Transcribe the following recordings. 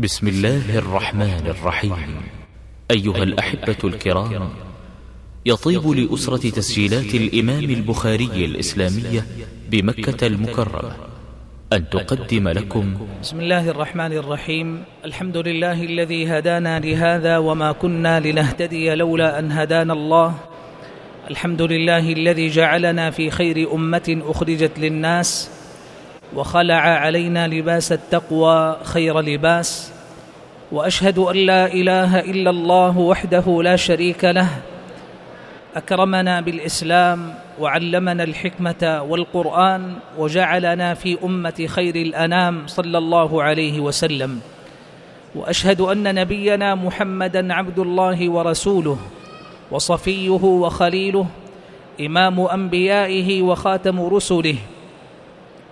بسم الله الرحمن الرحيم. أيها الأحبة الكرام يطيب لأسرة تسجيلات الإمام البخاري الإسلامية بمكة المكرمة أن تقدم لكم بسم الله الرحمن الرحيم. الحمد لله الذي هدانا لهذا وما كنا لنهتدي لولا أن هدانا الله. الحمد لله الذي جعلنا في خير أمة أخرجت للناس. وخلع علينا لباس التقوى خير لباس وأشهد أن لا إله إلا الله وحده لا شريك له. أكرمنا بالإسلام وعلمنا الحكمة والقرآن وجعلنا في أمة خير الأنام صلى الله عليه وسلم. وأشهد أن نبينا محمدا عبد الله ورسوله وصفيه وخليله إمام أنبيائه وخاتم رسله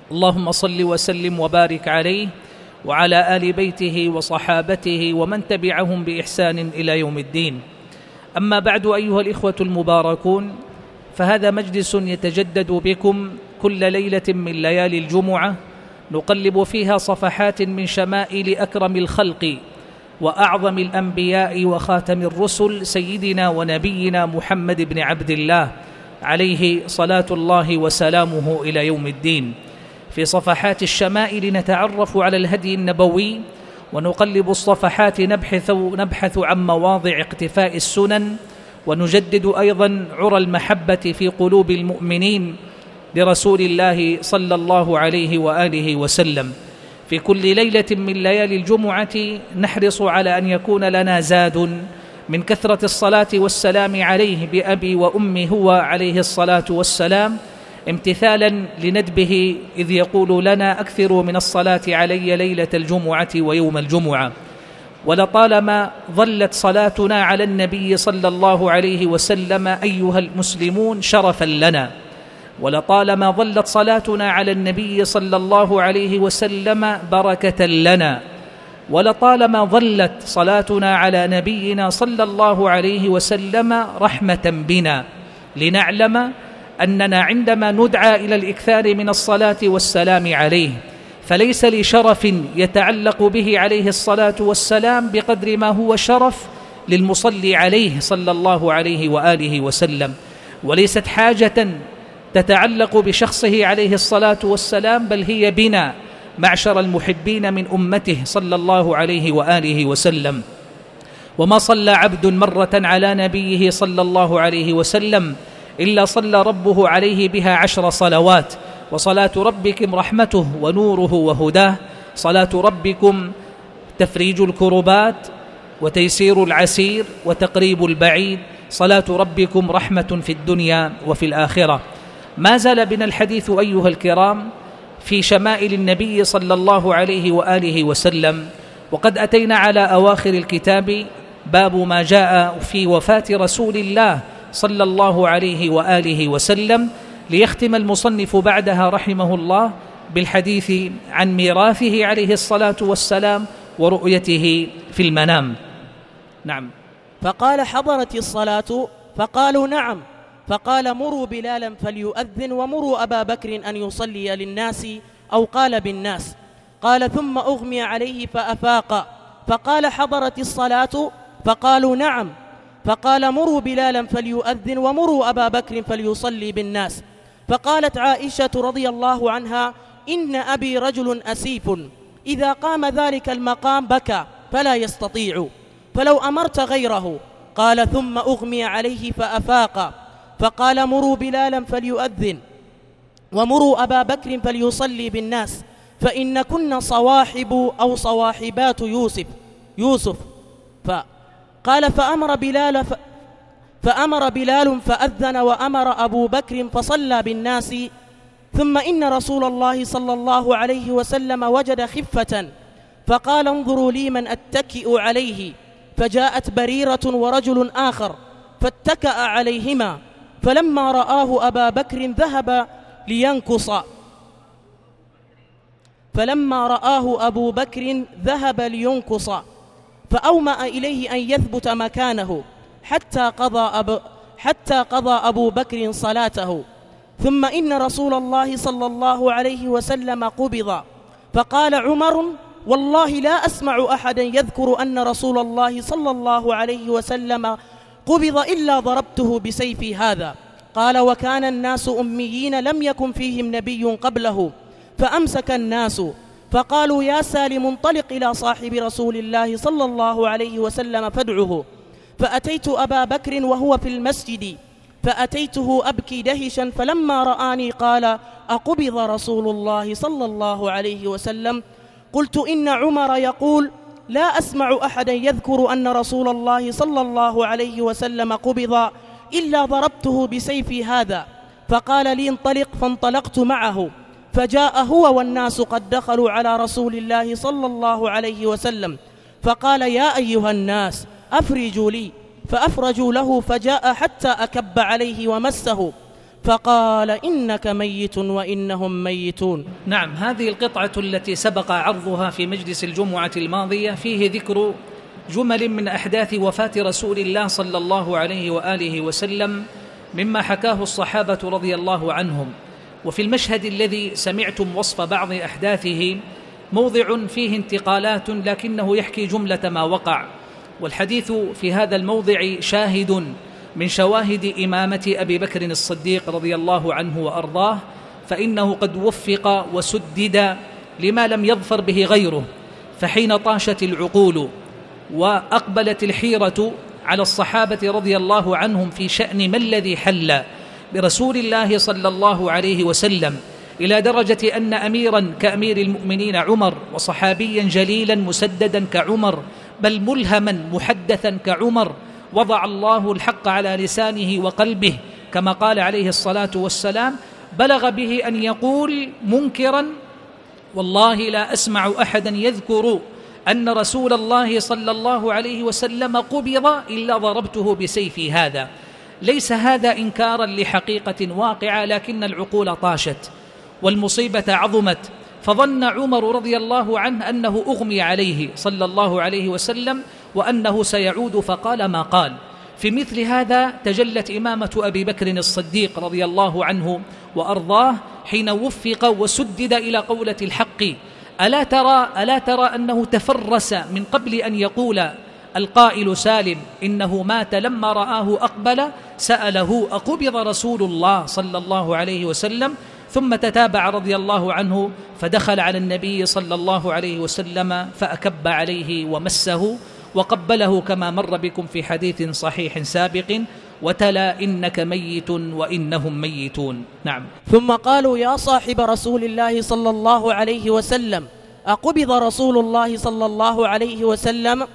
اللهم صل وسلم وبارك عليه وعلى آل بيته وصحابته ومن تبعهم بإحسان إلى يوم الدين. أما بعد أيها الإخوة المباركون فهذا مجلس يتجدد بكم كل ليلة من ليالي الجمعة نقلب فيها صفحات من شمائل أكرم الخلق وأعظم الأنبياء وخاتم الرسل سيدنا ونبينا محمد بن عبد الله عليه صلاة الله وسلامه إلى يوم الدين. في صفحات الشمائل نتعرف على الهدي النبوي ونقلب الصفحات نبحث نبحث عن مواضع اقتفاء السنن ونجدد أيضا عرى المحبة في قلوب المؤمنين لرسول الله صلى الله عليه وآله وسلم. في كل ليلة من ليالي الجمعة نحرص على أن يكون لنا زاد من كثرة الصلاة والسلام عليه بأبي وأمي هو عليه الصلاة والسلام امتثالا لندبه إذ يقول لنا أكثروا من الصلاة علي ليلة الجمعة ويوم الجمعة. ولطالما ظلت صلاتنا على النبي صلى الله عليه وسلم أيها المسلمون شرفا لنا. ولطالما ظلت صلاتنا على النبي صلى الله عليه وسلم بركة لنا. ولطالما ظلت صلاتنا على نبينا صلى الله عليه وسلم رحمة بنا. لنعلم أننا عندما ندعى إلى الإكثار من الصلاة والسلام عليه فليس لشرف يتعلق به عليه الصلاة والسلام بقدر ما هو شرف للمصلي عليه صلى الله عليه وآله وسلم. وليست حاجة تتعلق بشخصه عليه الصلاة والسلام بل هي بنا معشر المحبين من أمته صلى الله عليه وآله وسلم. وما صلى عبد مرة على نبيه صلى الله عليه وسلم إلا صلى ربه عليه بها عشر صلوات. وصلاة ربكم رحمته ونوره وهداه. صلاة ربكم تفريج الكربات وتيسير العسير وتقريب البعيد. صلاة ربكم رحمة في الدنيا وفي الآخرة. ما زال بنا الحديث أيها الكرام في شمائل النبي صلى الله عليه وآله وسلم. وقد أتينا على أواخر الكتاب باب ما جاء في وفاة رسول الله صلى الله عليه وآله وسلم ليختم المصنف بعدها رحمه الله بالحديث عن ميراثه عليه الصلاة والسلام ورؤيته في المنام. نعم. فقال حضرت الصلاة فقالوا نعم. فقال مروا بلالا فليؤذن ومروا أبا بكر أن يصلي للناس أو قال بالناس. قال ثم أغمي عليه فأفاق. فقال حضرت الصلاة فقالوا نعم. فقال مروا بلالا فليؤذن ومروا أبا بكر فليصلي بالناس. فقالت عائشة رضي الله عنها إن أبي رجل أسيف إذا قام ذلك المقام بكى فلا يستطيع فلو أمرت غيره. قال ثم أغمي عليه فأفاق. فقال مروا بلالا فليؤذن ومروا أبا بكر فليصلي بالناس. فإن كن صواحب أو صواحبات يوسف يوسف فقال فأمر بلال ف فأمر بلال فأذن وأمر أبو بكر فصلى بالناس. ثم إن رسول الله صلى الله عليه وسلم وجد خفة فقال انظروا لي من أتكئ عليه. فجاءت بريرة ورجل آخر فاتكأ عليهما. فلما رآه أبا بكر ذهب لينكص فلما رآه أبو بكر ذهب لينكص فأومأ إليه أن يثبت مكانه حتى قضى أب حتى قضى أبو بكر صلاته. ثم إن رسول الله صلى الله عليه وسلم قبض. فقال عمر والله لا أسمع أحدا يذكر أن رسول الله صلى الله عليه وسلم قبض إلا ضربته بسيفي هذا. قال وكان الناس أميين لم يكن فيهم نبي قبله فأمسك الناس. فقالوا يا سالم انطلق إلى صاحب رسول الله صلى الله عليه وسلم فادعه. فأتيت أبا بكر وهو في المسجد. فأتيته أبكي دهشا فلما رآني قال أقبض رسول الله صلى الله عليه وسلم؟ قلت إن عمر يقول لا أسمع أحدا يذكر أن رسول الله صلى الله عليه وسلم قبض إلا ضربته بسيفي هذا. فقال لي انطلق فانطلقت معه. فجاء هو والناس قد دخلوا على رسول الله صلى الله عليه وسلم فقال يا أيها الناس أفرجوا لي. فأفرجوا له فجاء حتى أكب عليه ومسه. فقال إنك ميت وإنهم ميتون. نعم هذه القطعة التي سبق عرضها في مجلس الجمعة الماضية فيه ذكر جمل من أحداث وفاة رسول الله صلى الله عليه وآله وسلم مما حكاه الصحابة رضي الله عنهم. وفي المشهد الذي سمعتم وصف بعض أحداثه موضع فيه انتقالات لكنه يحكي جملة ما وقع. والحديث في هذا الموضع شاهد من شواهد إمامة أبي بكر الصديق رضي الله عنه وأرضاه فإنه قد وفق وسدد لما لم يظفر به غيره فحين طاشت العقول وأقبلت الحيرة على الصحابة رضي الله عنهم في شأن ما الذي حل. برسول الله صلى الله عليه وسلم إلى درجة أن أميرا كأمير المؤمنين عمر وصحابيا جليلا مسددا كعمر بل ملهما محدثا كعمر وضع الله الحق على لسانه وقلبه كما قال عليه الصلاة والسلام بلغ به أن يقول منكرا والله لا أسمع أحدا يذكر أن رسول الله صلى الله عليه وسلم قبض إلا ضربته بسيفي هذا. ليس هذا إنكارا لحقيقة واقعة لكن العقول طاشت والمصيبة عظمت. فظن عمر رضي الله عنه أنه أغمي عليه صلى الله عليه وسلم وأنه سيعود فقال ما قال. في مثل هذا تجلت إمامة أبي بكر الصديق رضي الله عنه وأرضاه حين وفق وسدد إلى قولة الحق. ألا ترى ألا ترى أنه تفرس من قبل أن يقول القائل سالم إنه مات لما رآه أقبل سأله أقبض رسول الله صلى الله عليه وسلم ثم تتابع رضي الله عنه فدخل على النبي صلى الله عليه وسلم فأكب عليه ومسه وقبله كما مر بكم في حديث صحيح سابق وتلا إنك ميت وإنهم ميتون. نعم. ثم قالوا يا صاحب رسول الله صلى الله عليه وسلم أقبض رسول الله صلى الله عليه وسلم؟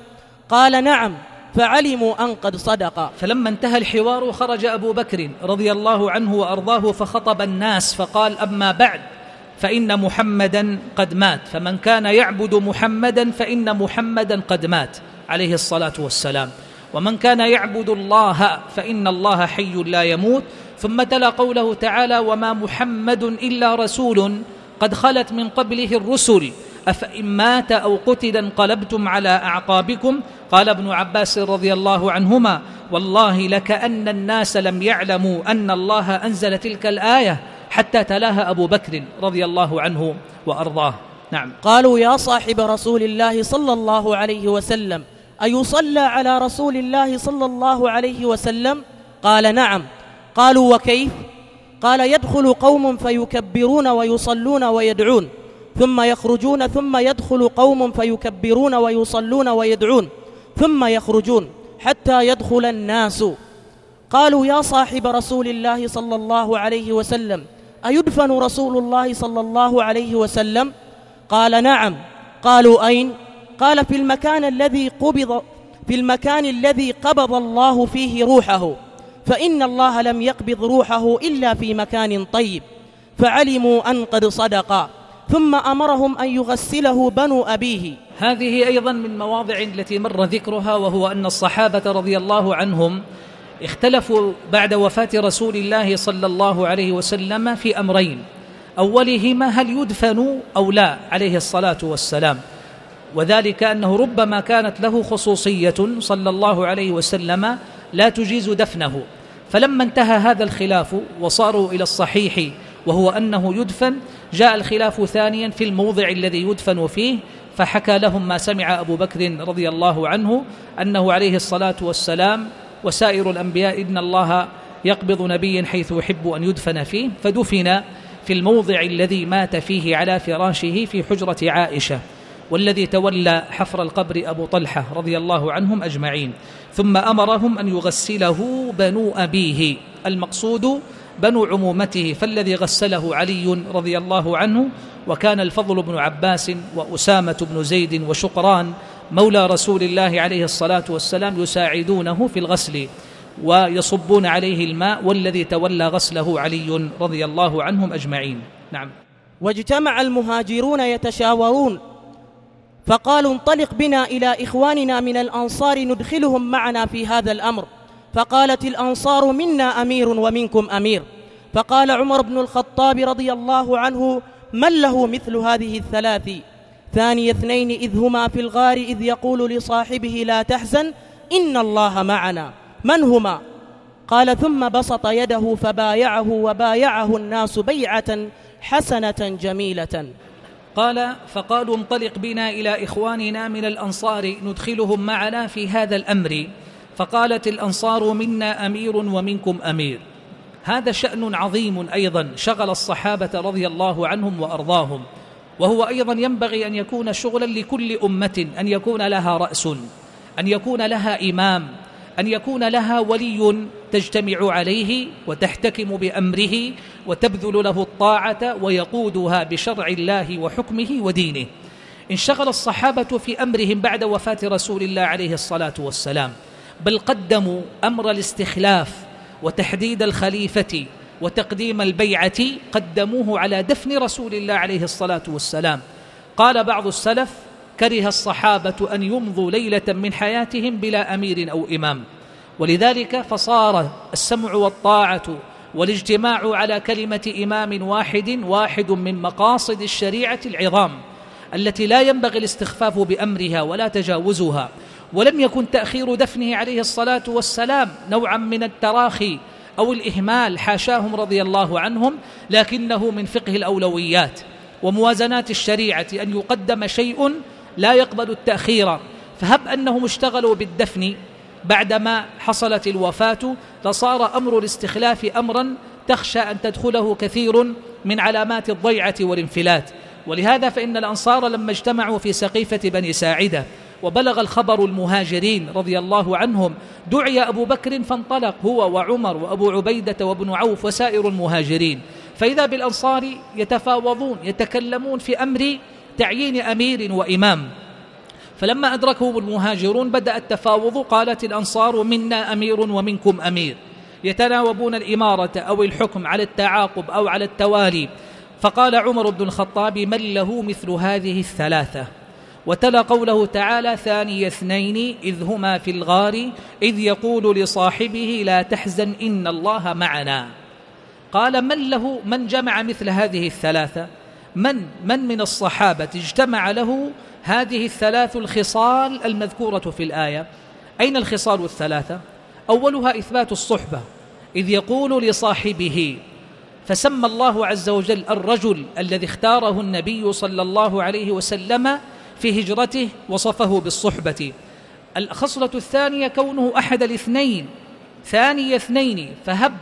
قال نعم فعلموا أن قد صدق. فلما انتهى الحوار خرج أبو بكر رضي الله عنه وأرضاه فخطب الناس فقال أما بعد فإن محمدا قد مات فمن كان يعبد محمدا فإن محمدا قد مات عليه الصلاة والسلام. ومن كان يعبد الله فإن الله حي لا يموت. ثم تلا قوله تعالى وما محمد إلا رسول قد خلت من قبله الرسل. أفإن مات أو قتل انقلبتم على أعقابكم قال ابن عباس رضي الله عنهما والله لكأن الناس لم يعلموا أن الله أنزل تلك الآية حتى تلاها أبو بكر رضي الله عنه وأرضاه. نعم. قالوا يا صاحب رسول الله صلى الله عليه وسلم أيصلى على رسول الله صلى الله عليه وسلم؟ قال نعم. قالوا وكيف؟ قال يدخل قوم فيكبرون ويصلون ويدعون ثم يخرجون ثم يدخل قوم فيكبرون ويصلون ويدعون. ثم يخرجون حتى يدخل الناس. قالوا يا صاحب رسول الله صلى الله عليه وسلم أيدفن رسول الله صلى الله عليه وسلم؟ قال نعم. قالوا أين؟ قال في المكان الذي قبض في المكان الذي قبض الله فيه روحه. فإن الله لم يقبض روحه إلا في مكان طيب. فعلموا أن قد صدقا ثم أمرهم أن يغسله بنو أبيه. هذه أيضا من مواضع التي مر ذكرها وهو أن الصحابة رضي الله عنهم اختلفوا بعد وفاة رسول الله صلى الله عليه وسلم في أمرين. أولهما هل يدفن أو لا عليه الصلاة والسلام. وذلك أنه ربما كانت له خصوصية صلى الله عليه وسلم لا تجيز دفنه. فلما انتهى هذا الخلاف وصاروا إلى الصحيح وهو أنه يدفن. جاء الخلاف ثانيا في الموضع الذي يدفن فيه فحكى لهم ما سمع أبو بكر رضي الله عنه أنه عليه الصلاة والسلام وسائر الأنبياء إن الله يقبض نبيا حيث يحب أن يدفن فيه. فدفن في الموضع الذي مات فيه على فراشه في حجرة عائشة والذي تولى حفر القبر أبو طلحة رضي الله عنهم أجمعين. ثم أمرهم أن يغسله بنو أبيه. المقصود بنو عمومته فالذي غسله علي رضي الله عنه وكان الفضل بن عباس وأسامة بن زيد وشقران مولى رسول الله عليه الصلاة والسلام يساعدونه في الغسل ويصبون عليه الماء والذي تولى غسله علي رضي الله عنهم أجمعين. نعم. واجتمع المهاجرون يتشاورون فقالوا انطلق بنا إلى إخواننا من الأنصار ندخلهم معنا في هذا الأمر. فقالت الأنصار منا أمير ومنكم أمير. فقال عمر بن الخطاب رضي الله عنه من له مثل هذه الثلاث؟ ثاني اثنين إذ هما في الغار إذ يقول لصاحبه لا تحزن إن الله معنا. من هما؟ قال ثم بسط يده فبايعه وبايعه الناس بيعة حسنة جميلة. قال فقالوا انطلق بنا إلى إخواننا من الأنصار ندخلهم معنا في هذا الأمر. فقالت الأنصار منا أمير ومنكم أمير. هذا شأن عظيم أيضا شغل الصحابة رضي الله عنهم وأرضاهم. وهو أيضا ينبغي أن يكون شغلا لكل أمة أن يكون لها رأس أن يكون لها إمام أن يكون لها ولي تجتمع عليه وتحتكم بأمره وتبذل له الطاعة ويقودها بشرع الله وحكمه ودينه. انشغل الصحابة في أمرهم بعد وفاة رسول الله عليه الصلاة والسلام. بل قدموا أمر الاستخلاف وتحديد الخليفة وتقديم البيعة قدموه على دفن رسول الله عليه الصلاة والسلام. قال بعض السلف كره الصحابة أن يمضوا ليلة من حياتهم بلا أمير أو إمام. ولذلك فصار السمع والطاعة والاجتماع على كلمة إمام واحد واحد من مقاصد الشريعة العظام التي لا ينبغي الاستخفاف بأمرها ولا تجاوزها. ولم يكن تأخير دفنه عليه الصلاة والسلام نوعا من التراخي أو الإهمال حاشاهم رضي الله عنهم لكنه من فقه الأولويات وموازنات الشريعة أن يقدم شيء لا يقبل التأخير. فهب أنهم اشتغلوا بالدفن. بعدما حصلت الوفاة لصار أمر الاستخلاف أمرا تخشى أن تدخله كثير من علامات الضيعة والانفلات. ولهذا فإن الأنصار لما اجتمعوا في سقيفة بني ساعدة وبلغ الخبر المهاجرين رضي الله عنهم دعي أبو بكر فانطلق هو وعمر وأبو عبيدة وابن عوف وسائر المهاجرين. فإذا بالأنصار يتفاوضون يتكلمون في أمر تعيين أمير وإمام. فلما أدركهم المهاجرون بدأ التفاوض قالت الأنصار منا أمير ومنكم أمير. يتناوبون الإمارة أو الحكم على التعاقب أو على التوالي. فقال عمر بن الخطاب من له مثل هذه الثلاثة؟ وتلا قوله تعالى ثاني اثنين إذ هما في الغار إذ يقول لصاحبه لا تحزن إن الله معنا. قال من له من جمع مثل هذه الثلاثة؟ من من من الصحابة اجتمع له هذه الثلاث الخصال المذكورة في الآية؟ أين الخصال الثلاثة؟ أولها إثبات الصحبة إذ يقول لصاحبه فسمى الله عز وجل الرجل الذي اختاره النبي صلى الله عليه وسلم في هجرته وصفه بالصحبة. الخصلة الثانية كونه أحد الاثنين ثاني اثنين فهب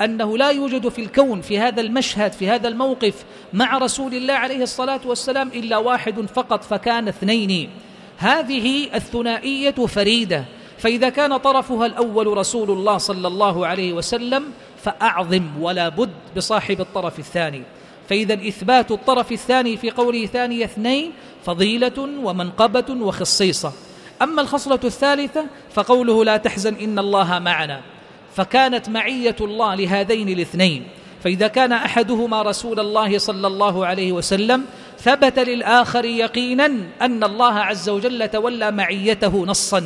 أنه لا يوجد في الكون في هذا المشهد في هذا الموقف مع رسول الله عليه الصلاة والسلام إلا واحد فقط فكان اثنين. هذه الثنائية فريدة. فإذا كان طرفها الأول رسول الله صلى الله عليه وسلم فأعظم ولا بد بصاحب الطرف الثاني. فإذا إثبات الطرف الثاني في قوله ثاني اثنين فضيلة ومنقبة وخصيصة. أما الخصلة الثالثة فقوله لا تحزن إن الله معنا. فكانت معية الله لهذين الاثنين. فإذا كان أحدهما رسول الله صلى الله عليه وسلم ثبت للآخر يقينا أن الله عز وجل تولى معيته نصا.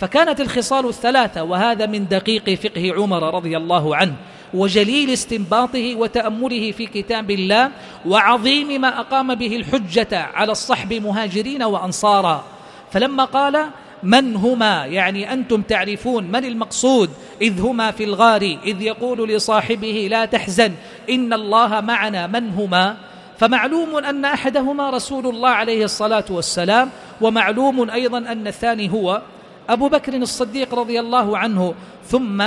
فكانت الخصال الثلاثة وهذا من دقيق فقه عمر رضي الله عنه. وجليل استنباطه وتأمله في كتاب الله وعظيم ما أقام به الحجة على الصحب مهاجرين وأنصارا. فلما قال من هما يعني أنتم تعرفون من المقصود؟ إذ هما في الغار إذ يقول لصاحبه لا تحزن إن الله معنا من هما؟ فمعلوم أن أحدهما رسول الله عليه الصلاة والسلام ومعلوم أيضا أن الثاني هو أبو بكر الصديق رضي الله عنه ثم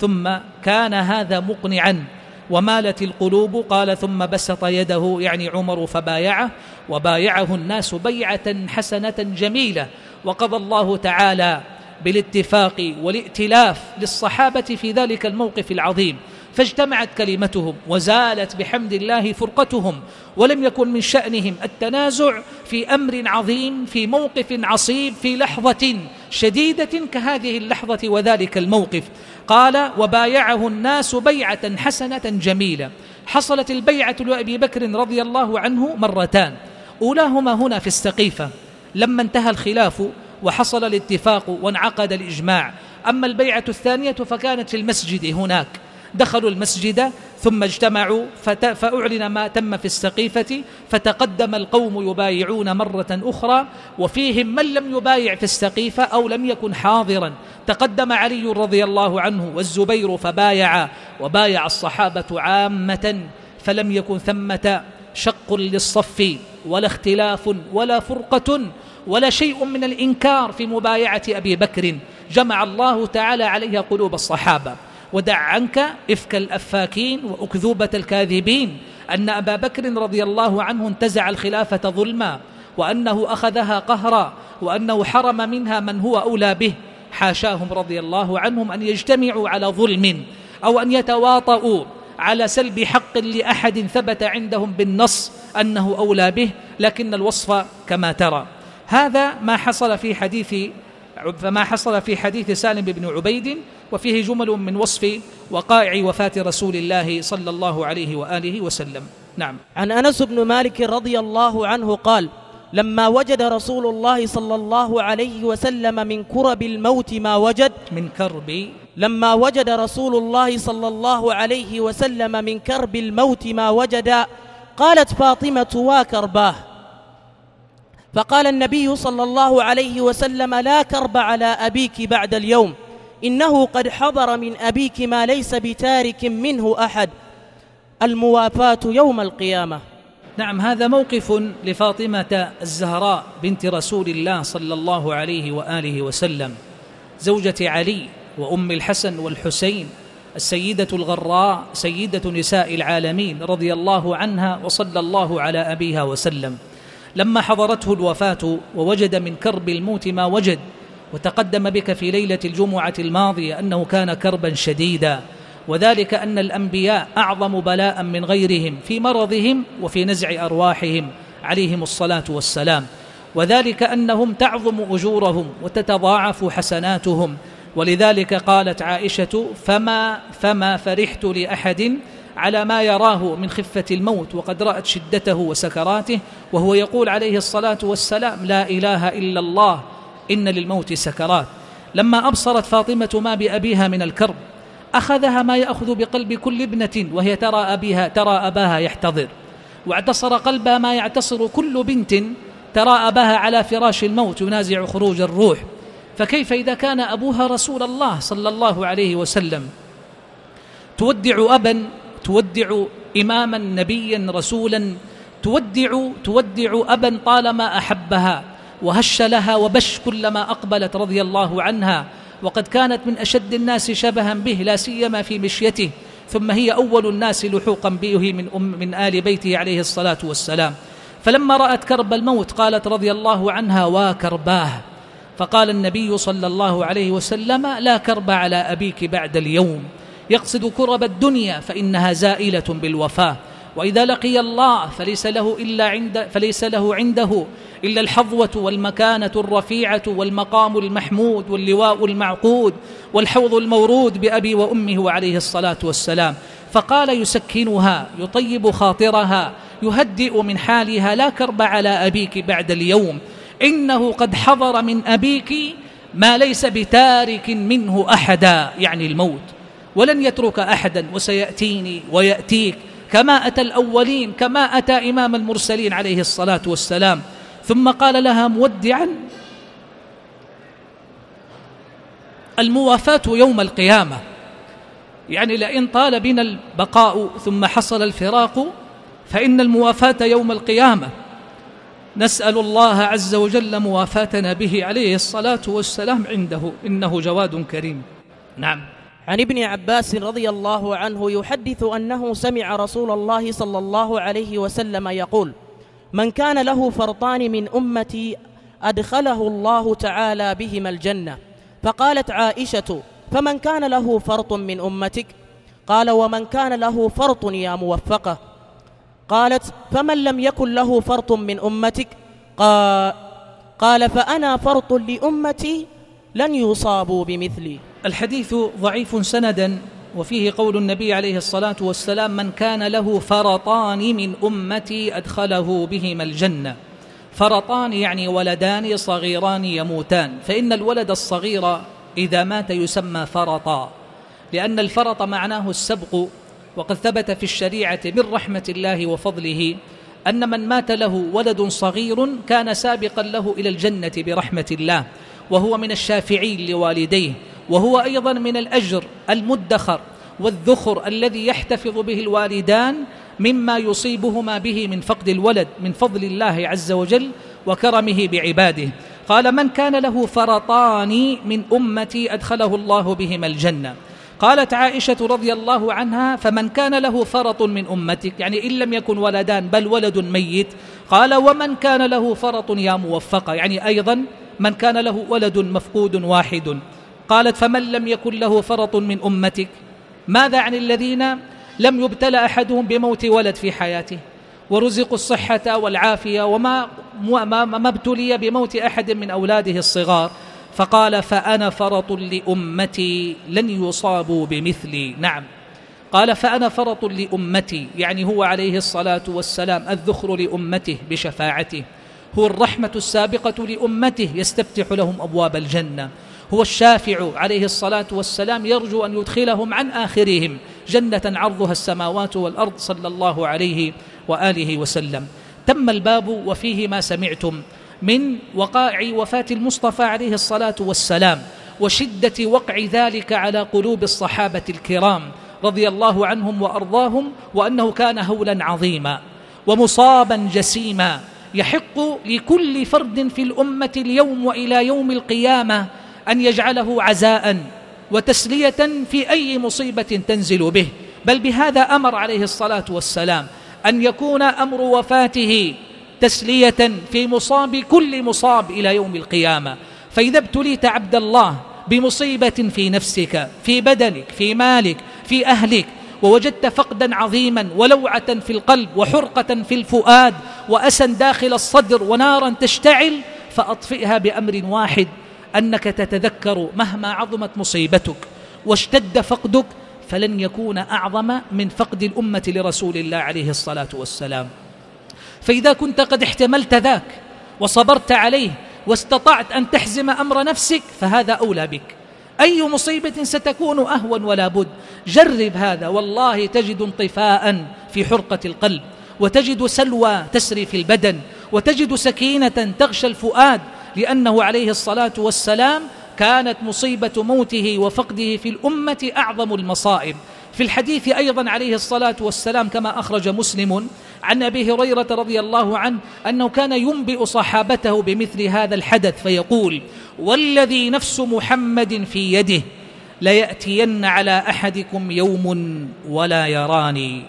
ثم كان هذا مقنعا. ومالت القلوب قال ثم بسط يده يعني عمر فبايعه وبايعه الناس بيعة حسنة جميلة. وقضى الله تعالى بالاتفاق والائتلاف للصحابة في ذلك الموقف العظيم. فاجتمعت كلمتهم وزالت بحمد الله فرقتهم ولم يكن من شأنهم التنازع في أمر عظيم في موقف عصيب في لحظة شديدة كهذه اللحظة وذلك الموقف. قال وبايعه الناس بيعة حسنة جميلة. حصلت البيعة لأبي بكر رضي الله عنه مرتان. أولاهما هنا في السقيفة. لما انتهى الخلاف وحصل الاتفاق وانعقد الإجماع أما البيعة الثانية فكانت في المسجد هناك. دخلوا المسجد ثم اجتمعوا فأعلن ما تم في السقيفة فتقدم القوم يبايعون مرة أخرى وفيهم من لم يبايع في السقيفة أو لم يكن حاضرا. تقدم علي رضي الله عنه والزبير فبايع وبايع الصحابة عامة فلم يكن ثمة شق للصف ولا اختلاف ولا فرقة ولا شيء من الإنكار في مبايعة أبي بكر. جمع الله تعالى عليها قلوب الصحابة. ودع عنك إفك الأفاكين وأكذوبة الكاذبين. أن أبا بكر رضي الله عنه انتزع الخلافة ظلما وأنه أخذها قهرا وأنه حرم منها من هو أولى به. حاشاهم رضي الله عنهم أن يجتمعوا على ظلم أو أن يتواطؤوا على سلب حق لأحد ثبت عندهم بالنص أنه أولى به لكن الوصف كما ترى. هذا ما حصل في حديث فما حصل في حديث سالم بن عبيد وفيه جمل من وصف وقائع وفاة رسول الله صلى الله عليه وآله وسلم. نعم. عن أنس بن مالك رضي الله عنه قال لما وجد رسول الله صلى الله عليه وسلم من كرب الموت ما وجد من كرب. لما وجد رسول الله صلى الله عليه وسلم من كرب الموت ما وجد قالت فاطمة واكرباه فقال النبي صلى الله عليه وسلم لا كرب على أبيك بعد اليوم إنه قد حضر من أبيك ما ليس بتارك منه أحد. الموافاة يوم القيامة. نعم هذا موقف لفاطمة الزهراء بنت رسول الله صلى الله عليه وآله وسلم. زوجة علي وأم الحسن والحسين السيدة الغراء سيدة نساء العالمين رضي الله عنها وصلى الله على أبيها وسلم. لما حضرته الوفاة ووجد من كرب الموت ما وجد وتقدم بك في ليلة الجمعة الماضية أنه كان كربا شديدا وذلك أن الأنبياء أعظم بلاء من غيرهم في مرضهم وفي نزع أرواحهم عليهم الصلاة والسلام. وذلك أنهم تعظم أجورهم وتتضاعف حسناتهم. ولذلك قالت عائشة فما فما فرحت لأحد على ما يراه من خفة الموت وقد رأت شدته وسكراته وهو يقول عليه الصلاة والسلام لا إله إلا الله إن للموت سكرات. لما أبصرت فاطمة ما بأبيها من الكرب أخذها ما يأخذ بقلب كل ابنة وهي ترى أبيها ترى أباها يحتضر واعتصر قلبها ما يعتصر كل بنت ترى أباها على فراش الموت ينازع خروج الروح. فكيف إذا كان أبوها رسول الله صلى الله عليه وسلم؟ تودع أبا تودع إماما نبيا رسولا تودع تودع أبا طالما أحبها وهش لها وبش كلما أقبلت رضي الله عنها وقد كانت من أشد الناس شبها به لا سيما في مشيته ثم هي أول الناس لحوقا به من, أم من آل بيته عليه الصلاة والسلام. فلما رأت كرب الموت قالت رضي الله عنها وكرباه فقال النبي صلى الله عليه وسلم لا كرب على أبيك بعد اليوم يقصد كرب الدنيا فإنها زائلة بالوفاة وإذا لقي الله فليس له إلا عند فليس له عنده إلا الحظوة والمكانة الرفيعة والمقام المحمود واللواء المعقود والحوض المورود بأبي وأمه عليه الصلاة والسلام. فقال يسكنها يطيب خاطرها يهدئ من حالها لا كرب على أبيك بعد اليوم. إنه قد حضر من أبيك ما ليس بتارك منه أحدا يعني الموت. ولن يترك أحدا وسيأتيني ويأتيك. كما أتى الأولين كما أتى إمام المرسلين عليه الصلاة والسلام. ثم قال لها مودعا الموافاة يوم القيامة. يعني لئن طال بنا البقاء ثم حصل الفراق فإن الموافاة يوم القيامة. نسأل الله عز وجل موافاتنا به عليه الصلاة والسلام عنده. إنه جواد كريم. نعم. عن ابن عباس رضي الله عنه يحدث أنه سمع رسول الله صلى الله عليه وسلم يقول من كان له فرطان من أمتي أدخله الله تعالى بهما الجنة. فقالت عائشة فمن كان له فرط من أمتك؟ قال ومن كان له فرط يا موفقة. قالت فمن لم يكن له فرط من أمتك؟ قال, فأنا فرط لأمتي لن يصابوا بمثلي. الحديث ضعيف سندا وفيه قول النبي عليه الصلاة والسلام من كان له فرطان من أمتي أدخله بهما الجنة. فرطان يعني ولدان صغيران يموتان فإن الولد الصغير إذا مات يسمى فرطا لأن الفرط معناه السبق وقد ثبت في الشريعة من رحمة الله وفضله أن من مات له ولد صغير كان سابقا له إلى الجنة برحمة الله وهو من الشافعين لوالديه. وهو أيضا من الأجر المدخر والذخر الذي يحتفظ به الوالدان مما يصيبهما به من فقد الولد من فضل الله عز وجل وكرمه بعباده. قال من كان له فرطان من أمتي أدخله الله بهما الجنة. قالت عائشة رضي الله عنها فمن كان له فرط من أمتك يعني إن لم يكن ولدان بل ولد ميت. قال ومن كان له فرط يا موفقة يعني أيضا من كان له ولد مفقود واحد. قالت فمن لم يكن له فرط من أمتك؟ ماذا عن الذين لم يبتلى أحدهم بموت ولد في حياته؟ ورزقوا الصحة والعافية وما ما, ابتلي بموت أحد من أولاده الصغار. فقال فأنا فرط لأمتي لن يصابوا بمثلي. نعم. قال فأنا فرط لأمتي يعني هو عليه الصلاة والسلام الذخر لأمته بشفاعته. هو الرحمة السابقة لأمته يستفتح لهم أبواب الجنة. هو الشافع عليه الصلاة والسلام يرجو أن يدخلهم عن آخرهم جنة عرضها السماوات والأرض صلى الله عليه وآله وسلم. تم الباب وفيه ما سمعتم من وقائع وفاة المصطفى عليه الصلاة والسلام وشدة وقع ذلك على قلوب الصحابة الكرام رضي الله عنهم وأرضاهم وأنه كان هولا عظيما ومصابا جسيما يحق لكل فرد في الأمة اليوم وإلى يوم القيامة أن يجعله عزاء وتسلية في أي مصيبة تنزل به. بل بهذا أمر عليه الصلاة والسلام أن يكون أمر وفاته تسلية في مصاب كل مصاب إلى يوم القيامة. فإذا ابتليت عبد الله بمصيبة في نفسك في بدنك في مالك في أهلك ووجدت فقدا عظيما ولوعة في القلب وحرقة في الفؤاد وأسا داخل الصدر ونارا تشتعل فأطفئها بأمر واحد أنك تتذكر مهما عظمت مصيبتك واشتد فقدك فلن يكون أعظم من فقد الأمة لرسول الله عليه الصلاة والسلام. فإذا كنت قد احتملت ذاك وصبرت عليه واستطعت أن تحزم أمر نفسك فهذا أولى بك. أي مصيبة ستكون أهون ولا بد. جرب هذا. والله تجد انطفاء في حرقة القلب وتجد سلوى تسري في البدن وتجد سكينة تغشى الفؤاد لأنه عليه الصلاة والسلام كانت مصيبة موته وفقده في الأمة أعظم المصائب. في الحديث أيضا عليه الصلاة والسلام كما أخرج مسلم عن أبي هريرة رضي الله عنه أنه كان ينبئ صحابته بمثل هذا الحدث فيقول والذي نفس محمد في يده ليأتين على أحدكم يوم ولا يراني.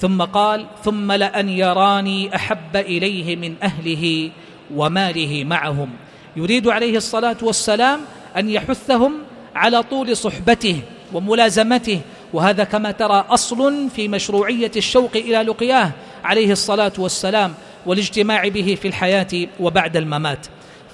ثم قال ثم لأن يراني أحب إليه من أهله وماله معهم. يريد عليه الصلاة والسلام أن يحثهم على طول صحبته وملازمته وهذا كما ترى أصل في مشروعية الشوق إلى لقياه عليه الصلاة والسلام والاجتماع به في الحياة وبعد الممات.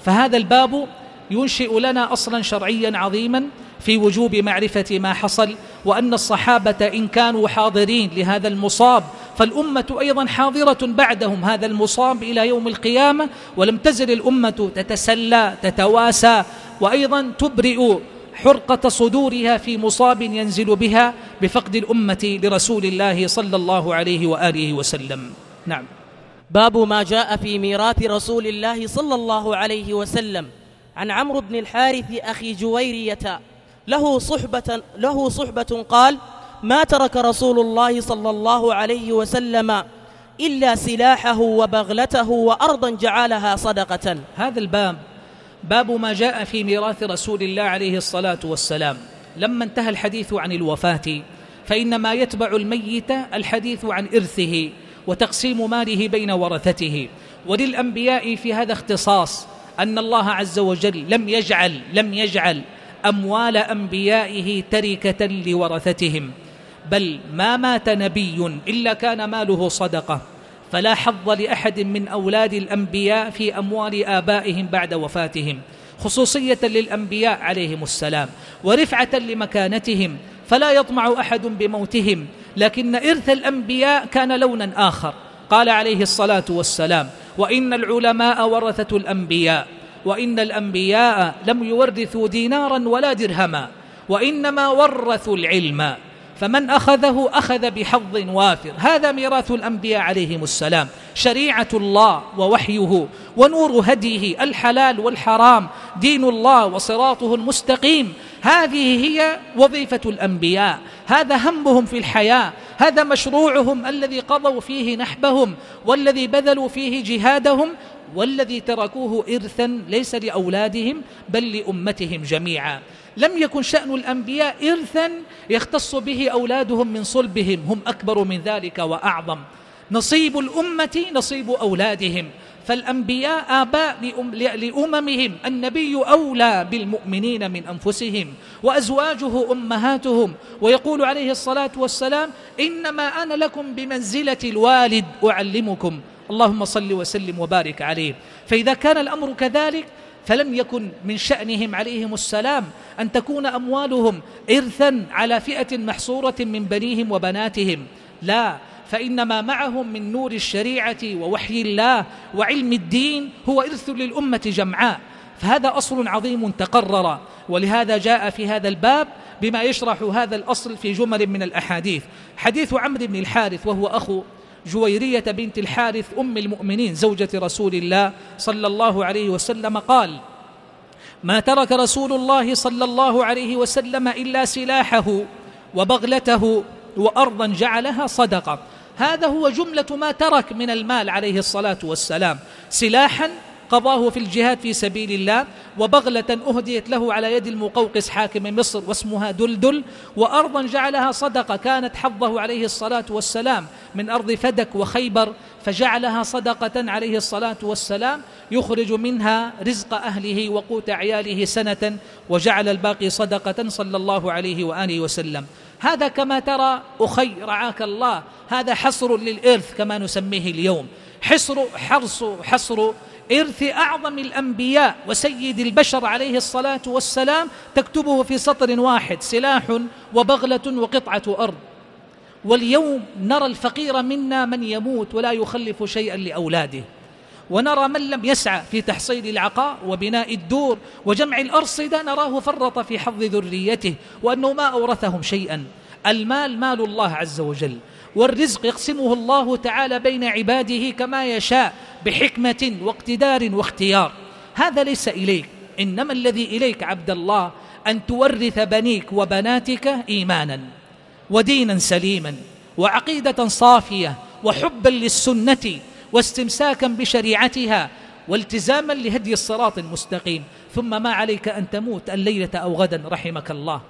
فهذا الباب ينشئ لنا أصلا شرعيا عظيما في وجوب معرفة ما حصل وأن الصحابة إن كانوا حاضرين لهذا المصاب فالأمة أيضا حاضرة بعدهم هذا المصاب إلى يوم القيامة ولم تزل الأمة تتسلى تتواسى وأيضا تبرئ حرقة صدورها في مصاب ينزل بها بفقد الأمة لرسول الله صلى الله عليه وآله وسلم. نعم. باب ما جاء في ميراث رسول الله صلى الله عليه وسلم. عن عمرو بن الحارث أخي جويرية له صحبة, له صحبة قال ما ترك رسول الله صلى الله عليه وسلم إلا سلاحه وبغلته وأرضا جعلها صدقة. هذا الباب باب ما جاء في ميراث رسول الله عليه الصلاة والسلام. لما انتهى الحديث عن الوفاة فإنما يتبع الميت الحديث عن إرثه وتقسيم ماله بين ورثته. وللأنبياء في هذا اختصاص أن الله عز وجل لم يجعل لم يجعل أموال أنبيائه تركة لورثتهم. بل ما مات نبي إلا كان ماله صدقة. فلا حظ لأحد من أولاد الأنبياء في أموال آبائهم بعد وفاتهم خصوصية للأنبياء عليهم السلام ورفعة لمكانتهم. فلا يطمع أحد بموتهم لكن إرث الأنبياء كان لونا آخر. قال عليه الصلاة والسلام وإن العلماء ورثة الأنبياء وإن الأنبياء لم يورثوا دينارا ولا درهما وإنما ورثوا العلم. فمن أخذه أخذ بحظ وافر. هذا ميراث الأنبياء عليهم السلام. شريعة الله ووحيه ونور هديه الحلال والحرام دين الله وصراطه المستقيم. هذه هي وظيفة الأنبياء. هذا همهم في الحياة. هذا مشروعهم الذي قضوا فيه نحبهم والذي بذلوا فيه جهادهم والذي تركوه إرثا ليس لأولادهم بل لأمتهم جميعا. لم يكن شأن الأنبياء إرثا يختص به أولادهم من صلبهم هم أكبر من ذلك وأعظم. نصيب الأمة نصيب أولادهم. فالأنبياء آباء لأممهم. النبي أولى بالمؤمنين من أنفسهم وأزواجه أمهاتهم. ويقول عليه الصلاة والسلام إنما أنا لكم بمنزلة الوالد أعلمكم. اللهم صل وسلم وبارك عليه. فإذا كان الأمر كذلك فلم يكن من شأنهم عليهم السلام أن تكون أموالهم إرثا على فئة محصورة من بنيهم وبناتهم. لا فإنما معهم من نور الشريعة ووحي الله وعلم الدين هو إرث للأمة جمعاء فهذا أصل عظيم تقرر. ولهذا جاء في هذا الباب بما يشرح هذا الأصل في جمل من الأحاديث. حديث عمرو بن الحارث وهو أخو جويرية بنت الحارث أم المؤمنين زوجة رسول الله صلى الله عليه وسلم قال ما ترك رسول الله صلى الله عليه وسلم إلا سلاحه وبغلته وأرضا جعلها صدقة. هذا هو جملة ما ترك من المال عليه الصلاة والسلام. سلاحا قضاه في الجهاد في سبيل الله وبغلة أهديت له على يد المقوقس حاكم مصر واسمها دلدل وأرضا جعلها صدقة كانت حظه عليه الصلاة والسلام من أرض فدك وخيبر فجعلها صدقة عليه الصلاة والسلام يخرج منها رزق أهله وقوت عياله سنة وجعل الباقي صدقة صلى الله عليه وآله وسلم. هذا كما ترى أخي رعاك الله هذا حصر للإرث كما نسميه اليوم. حصر حرص حصر إرث أعظم الأنبياء وسيد البشر عليه الصلاة والسلام تكتبه في سطر واحد سلاح وبغلة وقطعة أرض. واليوم نرى الفقير منا من يموت ولا يخلف شيئا لأولاده. ونرى من لم يسعى في تحصيل العقاء وبناء الدور وجمع الأرصدة نراه فرط في حظ ذريته وأنه ما أورثهم شيئا. المال مال الله عز وجل. والرزق يقسمه الله تعالى بين عباده كما يشاء بحكمة واقتدار واختيار. هذا ليس إليك إنما الذي إليك عبد الله أن تورث بنيك وبناتك إيمانا ودينا سليما وعقيدة صافية وحبا للسنة واستمساكا بشريعتها والتزاما لهدي الصراط المستقيم. ثم ما عليك أن تموت الليلة أو غدا رحمك الله.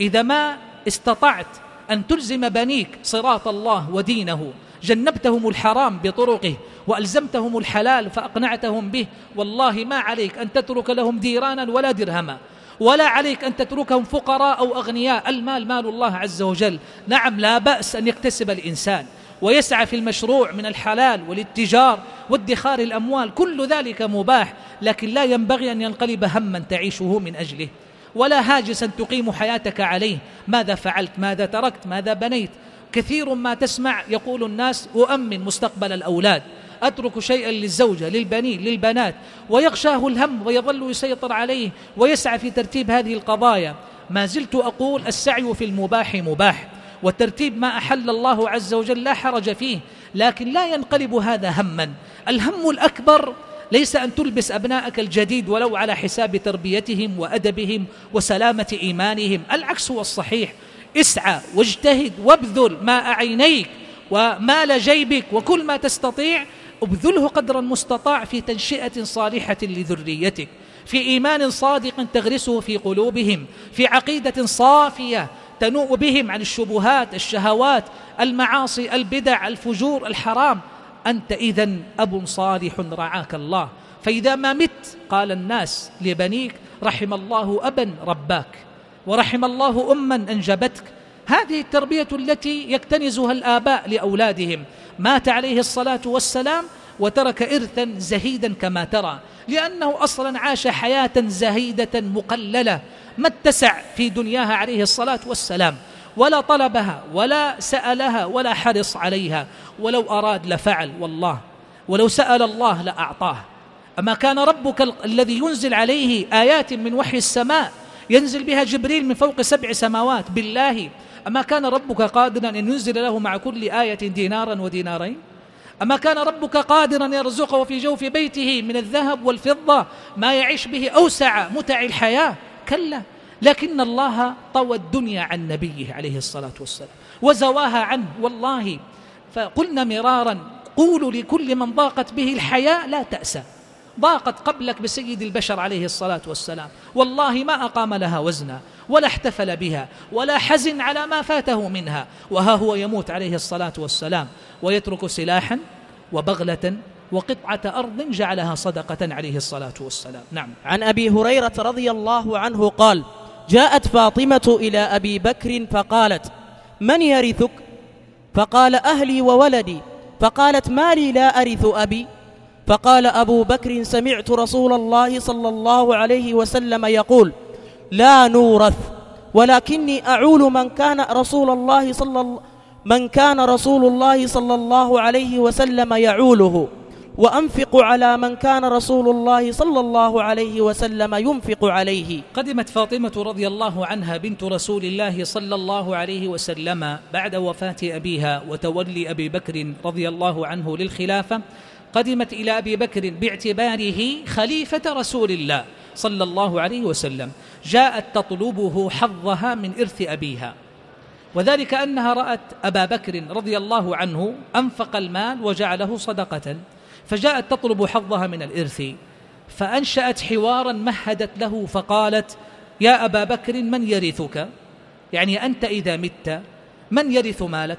إذا ما استطعت أن تلزم بنيك صراط الله ودينه. جنبتهم الحرام بطرقه وألزمتهم الحلال فأقنعتهم به. والله ما عليك أن تترك لهم ديرانا ولا درهما. ولا عليك أن تتركهم فقراء أو أغنياء. المال مال الله عز وجل. نعم لا بأس أن يكتسب الإنسان. ويسعى في المشروع من الحلال والاتجار وادخار الأموال. كل ذلك مباح لكن لا ينبغي أن ينقلب هما تعيشه من أجله. ولا هاجسا تقيم حياتك عليه. ماذا فعلت؟ ماذا تركت؟ ماذا بنيت؟ كثير ما تسمع يقول الناس أؤمن مستقبل الأولاد. أترك شيئا للزوجة للبنين للبنات. ويغشاه الهم ويظل يسيطر عليه ويسعى في ترتيب هذه القضايا. ما زلت أقول السعي في المباح مباح. وترتيب ما أحل الله عز وجل لا حرج فيه. لكن لا ينقلب هذا هما. الهم الأكبر ليس أن تلبس أبناءك الجديد ولو على حساب تربيتهم وأدبهم وسلامة إيمانهم. العكس هو الصحيح. اسعى واجتهد وابذل ماء عينيك ومال جيبك وكل ما تستطيع. ابذله قدر المستطاع في تنشئة صالحة لذريتك في إيمان صادق تغرسه في قلوبهم في عقيدة صافية تنوء بهم عن الشبهات الشهوات المعاصي البدع الفجور الحرام. أنت إذا أب صالح رعاك الله. فإذا ما مت قال الناس لبنيك رحم الله أبا رباك ورحم الله أما أنجبتك. هذه التربية التي يكتنزها الآباء لأولادهم. مات عليه الصلاة والسلام وترك إرثا زهيدا كما ترى لأنه أصلا عاش حياة زهيدة مقللة. ما اتسع في دنياها عليه الصلاة والسلام. ولا طلبها ولا سألها ولا حرص عليها. ولو أراد لفعل والله. ولو سأل الله لأعطاه. أما كان ربك الذي ينزل عليه آيات من وحي السماء ينزل بها جبريل من فوق سبع سماوات بالله. أما كان ربك قادرا أن ينزل له مع كل آية دينارا ودينارين؟ أما كان ربك قادرا يرزقه في جوف بيته من الذهب والفضة ما يعيش به أوسع متع الحياة؟ كلا. لكن الله طوى الدنيا عن نبيه عليه الصلاة والسلام وزواها عنه والله. فقلنا مرارا قولوا لكل من ضاقت به الحياة لا تأسى. ضاقت قبلك بسيد البشر عليه الصلاة والسلام. والله ما أقام لها وزنا ولا احتفل بها ولا حزن على ما فاته منها. وها هو يموت عليه الصلاة والسلام ويترك سلاحا وبغلة وقطعة أرض جعلها صدقة عليه الصلاة والسلام. نعم. عن أبي هريرة رضي الله عنه قال جاءت فاطمة إلى أبي بكر فقالت من يرثك؟ فقال أهلي وولدي. فقالت ما لي لا أرث أبي. فقال أبو بكر سمعت رسول الله صلى الله عليه وسلم يقول لا نورث ولكني أعول من كان رسول الله صلى من كان رسول الله صلى الله عليه وسلم يعوله. وأنفق على من كان رسول الله صلى الله عليه وسلم ينفق عليه. قدمت فاطمة رضي الله عنها بنت رسول الله صلى الله عليه وسلم بعد وفاة أبيها وتولي أبي بكر رضي الله عنه للخلافة قدمت إلى أبي بكر باعتباره خليفة رسول الله صلى الله عليه وسلم. جاءت تطلبه حظها من إرث أبيها. وذلك أنها رأت أبا بكر رضي الله عنه أنفق المال وجعله صدقة. فجاءت تطلب حظها من الإرث فأنشأت حوارا مهدت له فقالت يا أبا بكر من يرثك؟ يعني أنت إذا مت من يرث مالك؟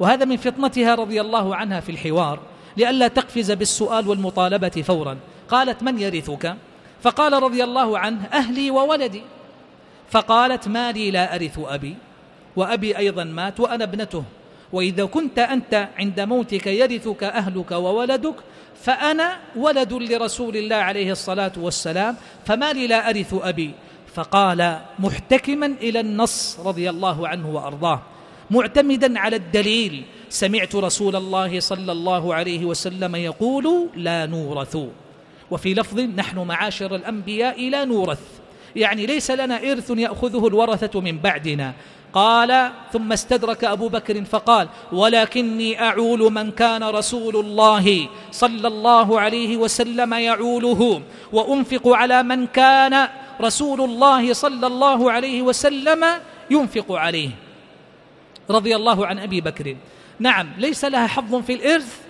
وهذا من فطنتها رضي الله عنها في الحوار لئلا تقفز بالسؤال والمطالبة فورا. قالت من يرثك؟ فقال رضي الله عنه أهلي وولدي. فقالت ما لي لا أرث أبي وأبي أيضا مات وأنا ابنته. وإذا كنت أنت عند موتك يرثك أهلك وولدك فأنا ولد لرسول الله عليه الصلاة والسلام فما لي لا أرث أبي؟ فقال محتكما إلى النص رضي الله عنه وأرضاه. معتمدا على الدليل سمعت رسول الله صلى الله عليه وسلم يقول لا نورث. وفي لفظ نحن معاشر الأنبياء لا نورث. يعني ليس لنا إرث يأخذه الورثة من بعدنا. قال ثم استدرك أبو بكر فقال ولكني أعول من كان رسول الله صلى الله عليه وسلم يعوله وأنفق على من كان رسول الله صلى الله عليه وسلم ينفق عليه. رضي الله عن أبي بكر. نعم ليس لها حظ في الإرث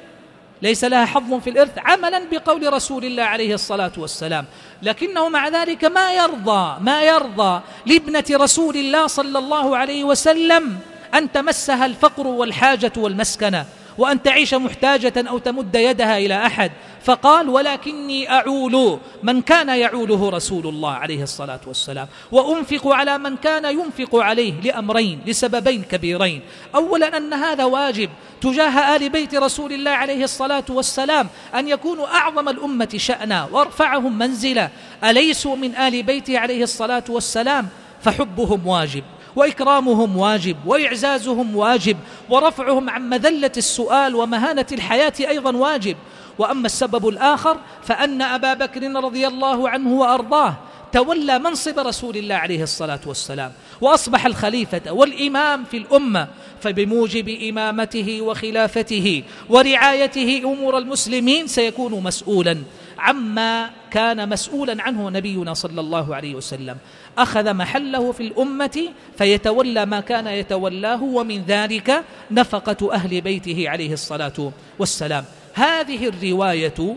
ليس لها حظ في الإرث عملا بقول رسول الله عليه الصلاة والسلام. لكنه مع ذلك ما يرضى ما يرضى لابنة رسول الله صلى الله عليه وسلم أن تمسها الفقر والحاجة والمسكنة. وأن تعيش محتاجة أو تمد يدها إلى أحد. فقال ولكني أعول من كان يعوله رسول الله عليه الصلاة والسلام. وأنفق على من كان ينفق عليه لأمرين لسببين كبيرين. أولا أن هذا واجب تجاه آل بيت رسول الله عليه الصلاة والسلام أن يكونوا أعظم الأمة شأنا وارفعهم منزلة. أليسوا من آل بيته عليه الصلاة والسلام؟ فحبهم واجب. وإكرامهم واجب وإعزازهم واجب ورفعهم عن مذلة السؤال ومهانة الحياة أيضا واجب. وأما السبب الآخر فأن أبا بكر رضي الله عنه وأرضاه تولى منصب رسول الله عليه الصلاة والسلام وأصبح الخليفة والإمام في الأمة. فبموجب إمامته وخلافته ورعايته أمور المسلمين سيكون مسؤولا عما كان مسؤولا عنه نبينا صلى الله عليه وسلم. أخذ محله في الأمة فيتولى ما كان يتولاه ومن ذلك نفقة أهل بيته عليه الصلاة والسلام. هذه الرواية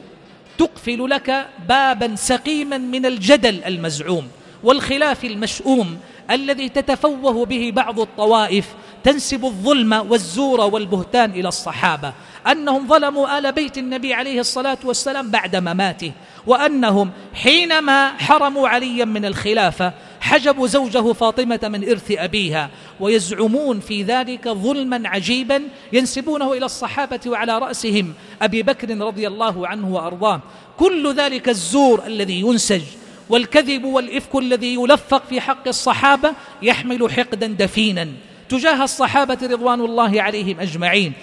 تقفل لك بابا سقيما من الجدل المزعوم والخلاف المشؤوم الذي تتفوه به بعض الطوائف تنسب الظلم والزور والبهتان إلى الصحابة. أنهم ظلموا آل بيت النبي عليه الصلاة والسلام بعد مماته وأنهم حينما حرموا عليا من الخلافة حجبوا زوجه فاطمة من إرث أبيها ويزعمون في ذلك ظلما عجيبا ينسبونه إلى الصحابة وعلى رأسهم أبي بكر رضي الله عنه وأرضاه. كل ذلك الزور الذي ينسج والكذب والإفك الذي يلفق في حق الصحابة يحمل حقدا دفينا. تجاه الصحابة رضوان الله عليهم أجمعين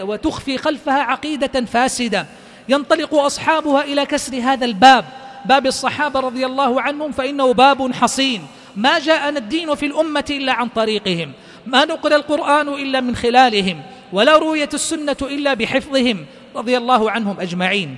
وتخفي خلفها عقيدة فاسدة. ينطلق أصحابها إلى كسر هذا الباب. باب الصحابة رضي الله عنهم فإنه باب حصين. ما جاءنا الدين في الأمة إلا عن طريقهم. ما نقل القرآن إلا من خلالهم. ولا رويت السنة إلا بحفظهم. رضي الله عنهم أجمعين.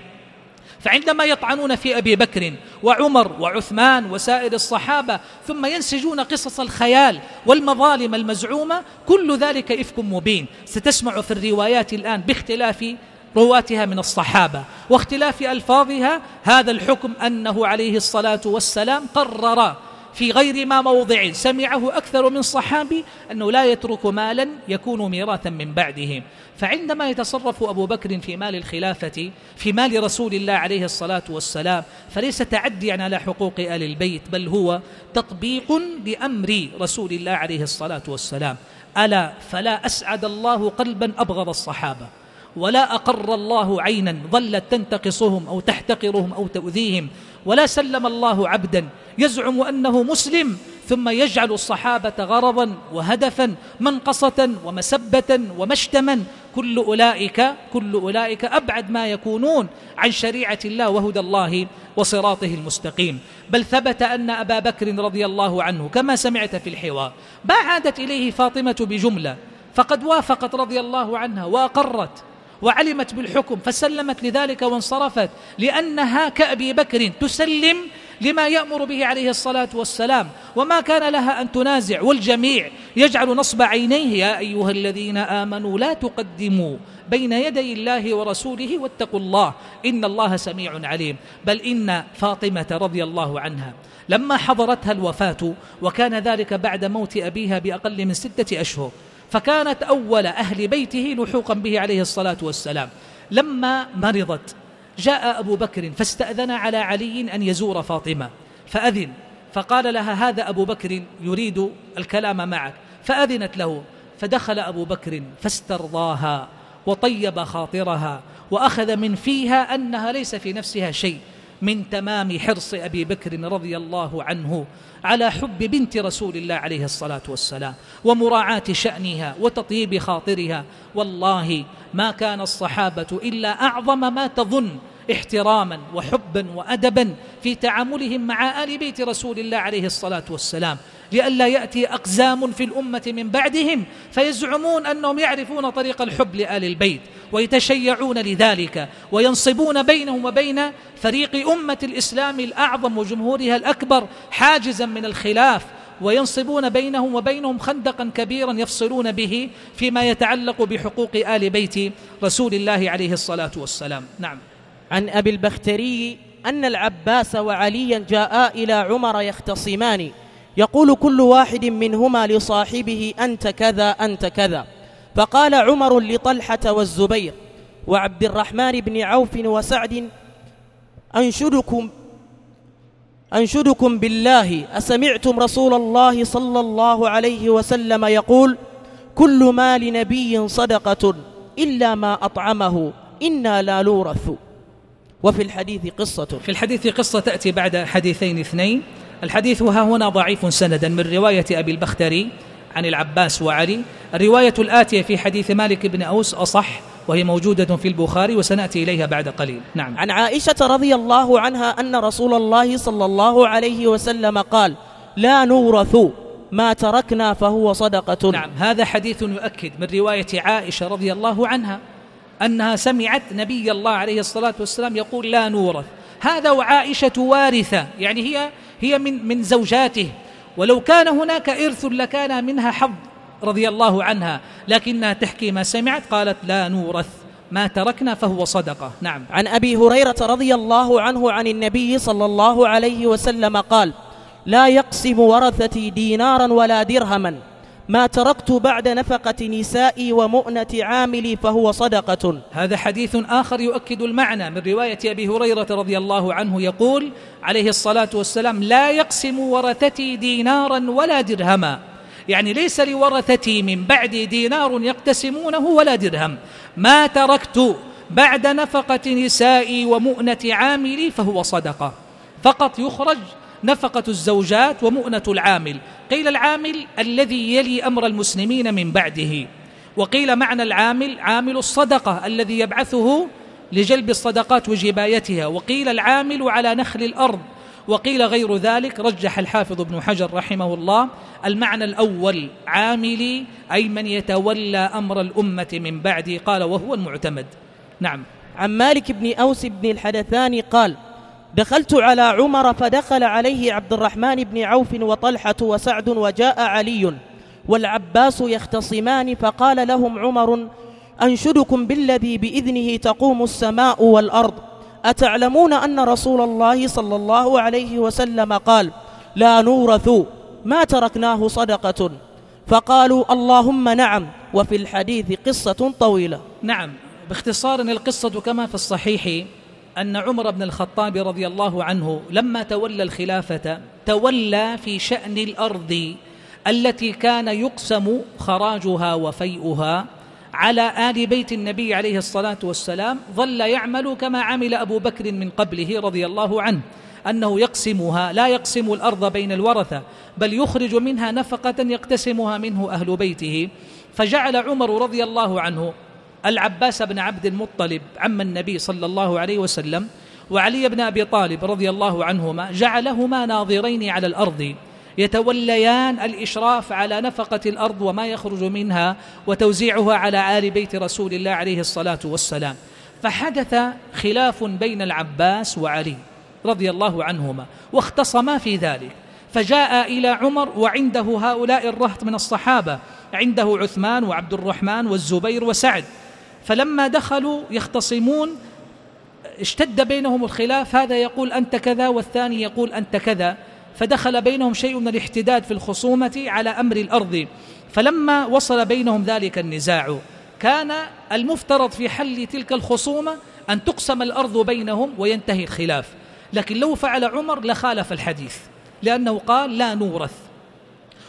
فعندما يطعنون في أبي بكر وعمر وعثمان وسائر الصحابة ثم ينسجون قصص الخيال والمظالم المزعومة كل ذلك إفك مبين. ستسمع في الروايات الآن باختلاف رواتها من الصحابة واختلاف ألفاظها. هذا الحكم أنه عليه الصلاة والسلام قرر في غير ما موضع سمعه أكثر من صحابي أنه لا يترك مالا يكون ميراثا من بعده. فعندما يتصرف أبو بكر في مال الخلافة في مال رسول الله عليه الصلاة والسلام فليس تعديا على حقوق آل البيت بل هو تطبيق لأمر رسول الله عليه الصلاة والسلام. ألا فلا أسعد الله قلبا أبغض الصحابة ولا أقر الله عينا ظلت تنتقصهم أو تحتقرهم أو تؤذيهم. ولا سلم الله عبدا يزعم أنه مسلم ثم يجعل الصحابة غرضا وهدفا منقصة ومسبة ومشتما. كل أولئك كل أولئك أبعد ما يكونون عن شريعة الله وهدى الله وصراطه المستقيم. بل ثبت أن أبا بكر رضي الله عنه كما سمعت في الحوار ما عادت إليه فاطمة بجملة فقد وافقت رضي الله عنها وأقرت. وعلمت بالحكم فسلمت لذلك وانصرفت لأنها كأبي بكر تسلم لما يأمر به عليه الصلاة والسلام. وما كان لها أن تنازع والجميع يجعل نصب عينيه يا أيها الذين آمنوا لا تقدموا بين يدي الله ورسوله واتقوا الله إن الله سميع عليم. بل إن فاطمة رضي الله عنها لما حضرتها الوفاة وكان ذلك بعد موت أبيها بأقل من ستة أشهر فكانت أول أهل بيته لحوقا به عليه الصلاة والسلام. لما مرضت جاء أبو بكر فاستأذن على علي أن يزور فاطمة. فأذن فقال لها هذا أبو بكر يريد الكلام معك. فأذنت له فدخل أبو بكر فاسترضاها وطيب خاطرها وأخذ من فيها أنها ليس في نفسها شيء. من تمام حرص أبي بكر رضي الله عنه على حب بنت رسول الله عليه الصلاة والسلام ومراعاة شأنها وتطيب خاطرها. والله ما كان الصحابة إلا أعظم ما تظن احتراما وحبا وأدبا في تعاملهم مع آل بيت رسول الله عليه الصلاة والسلام. لئلا يأتي أقزام في الأمة من بعدهم فيزعمون أنهم يعرفون طريق الحب لآل البيت ويتشيعون لذلك وينصبون بينهم وبين فريق أمة الإسلام الأعظم وجمهورها الأكبر حاجزا من الخلاف وينصبون بينهم وبينهم خندقا كبيرا يفصلون به فيما يتعلق بحقوق آل بيت رسول الله عليه الصلاة والسلام. نعم. عن أبي البختري أن العباس وعليا جاءا إلى عمر يختصمان. يقول كل واحد منهما لصاحبه أنت كذا أنت كذا. فقال عمر لطلحة والزبير وعبد الرحمن بن عوف وسعد أنشدكم أنشدكم بالله أسمعتم رسول الله صلى الله عليه وسلم يقول كل ما لنبي صدقة إلا ما أطعمه إنا لا نورث. وفي الحديث قصة. في الحديث قصة تأتي بعد حديثين اثنين. الحديث ها هنا ضعيف سندا من رواية أبي البختري عن العباس وعلي. الرواية الآتية في حديث مالك بن أوس أصح وهي موجودة في البخاري وسنأتي إليها بعد قليل. نعم. عن عائشة رضي الله عنها أن رسول الله صلى الله عليه وسلم قال لا نورث ما تركنا فهو صدقة. نعم هذا حديث يؤكد من رواية عائشة رضي الله عنها. أنها سمعت نبي الله عليه الصلاة والسلام يقول لا نورث. هذا وعائشة وارثة. يعني هي هي من من زوجاته. ولو كان هناك إرث لكان منها حظ رضي الله عنها. لكنها تحكي ما سمعت قالت لا نورث. ما تركنا فهو صدقة. نعم. عن أبي هريرة رضي الله عنه عن النبي صلى الله عليه وسلم قال لا يقسم ورثتي دينارا ولا درهما. ما تركت بعد نفقة نسائي ومؤنة عاملي فهو صدقة. هذا حديث آخر يؤكد المعنى من رواية أبي هريرة رضي الله عنه يقول عليه الصلاة والسلام لا يقسم ورثتي دينارا ولا درهما. يعني ليس لورثتي من بعد دينار يقتسمونه ولا درهم. ما تركت بعد نفقة نسائي ومؤنة عاملي فهو صدقة. فقط يخرج نفقة الزوجات ومؤنة العامل. قيل العامل الذي يلي أمر المسلمين من بعده. وقيل معنى العامل عامل الصدقة الذي يبعثه لجلب الصدقات وجبايتها. وقيل العامل على نخل الأرض. وقيل غير ذلك رجح الحافظ ابن حجر رحمه الله المعنى الأول عاملي أي من يتولى أمر الأمة من بعدي قال وهو المعتمد. نعم. عن مالك بن أوس بن الحدثان قال دخلت على عمر فدخل عليه عبد الرحمن بن عوف وطلحة وسعد وجاء علي والعباس يختصمان فقال لهم عمر أنشدكم بالذي بإذنه تقوم السماء والأرض. أتعلمون أن رسول الله صلى الله عليه وسلم قال لا نورث ما تركناه صدقة. فقالوا اللهم نعم. وفي الحديث قصة طويلة. نعم باختصار القصة كما في الصحيح أن عمر بن الخطاب رضي الله عنه لما تولى الخلافة تولى في شأن الأرض التي كان يقسم خراجها وفيئها على آل بيت النبي عليه الصلاة والسلام ظل يعمل كما عمل أبو بكر من قبله رضي الله عنه أنه يقسمها لا يقسم الأرض بين الورثة بل يخرج منها نفقة يقتسمها منه أهل بيته. فجعل عمر رضي الله عنه العباس بن عبد المطلب عم النبي صلى الله عليه وسلم وعلي بن أبي طالب رضي الله عنهما جعلهما ناظرين على الأرض يتوليان الإشراف على نفقة الأرض وما يخرج منها وتوزيعها على آل بيت رسول الله عليه الصلاة والسلام. فحدث خلاف بين العباس وعلي رضي الله عنهما واختصما في ذلك. فجاء إلى عمر وعنده هؤلاء الرهط من الصحابة عنده عثمان وعبد الرحمن والزبير وسعد. فلما دخلوا يختصمون اشتد بينهم الخلاف هذا يقول أنت كذا والثاني يقول أنت كذا. فدخل بينهم شيء من الاحتداد في الخصومة على أمر الأرض. فلما وصل بينهم ذلك النزاع كان المفترض في حل تلك الخصومة أن تقسم الأرض بينهم وينتهي الخلاف. لكن لو فعل عمر لخالف الحديث لأنه قال لا نورث.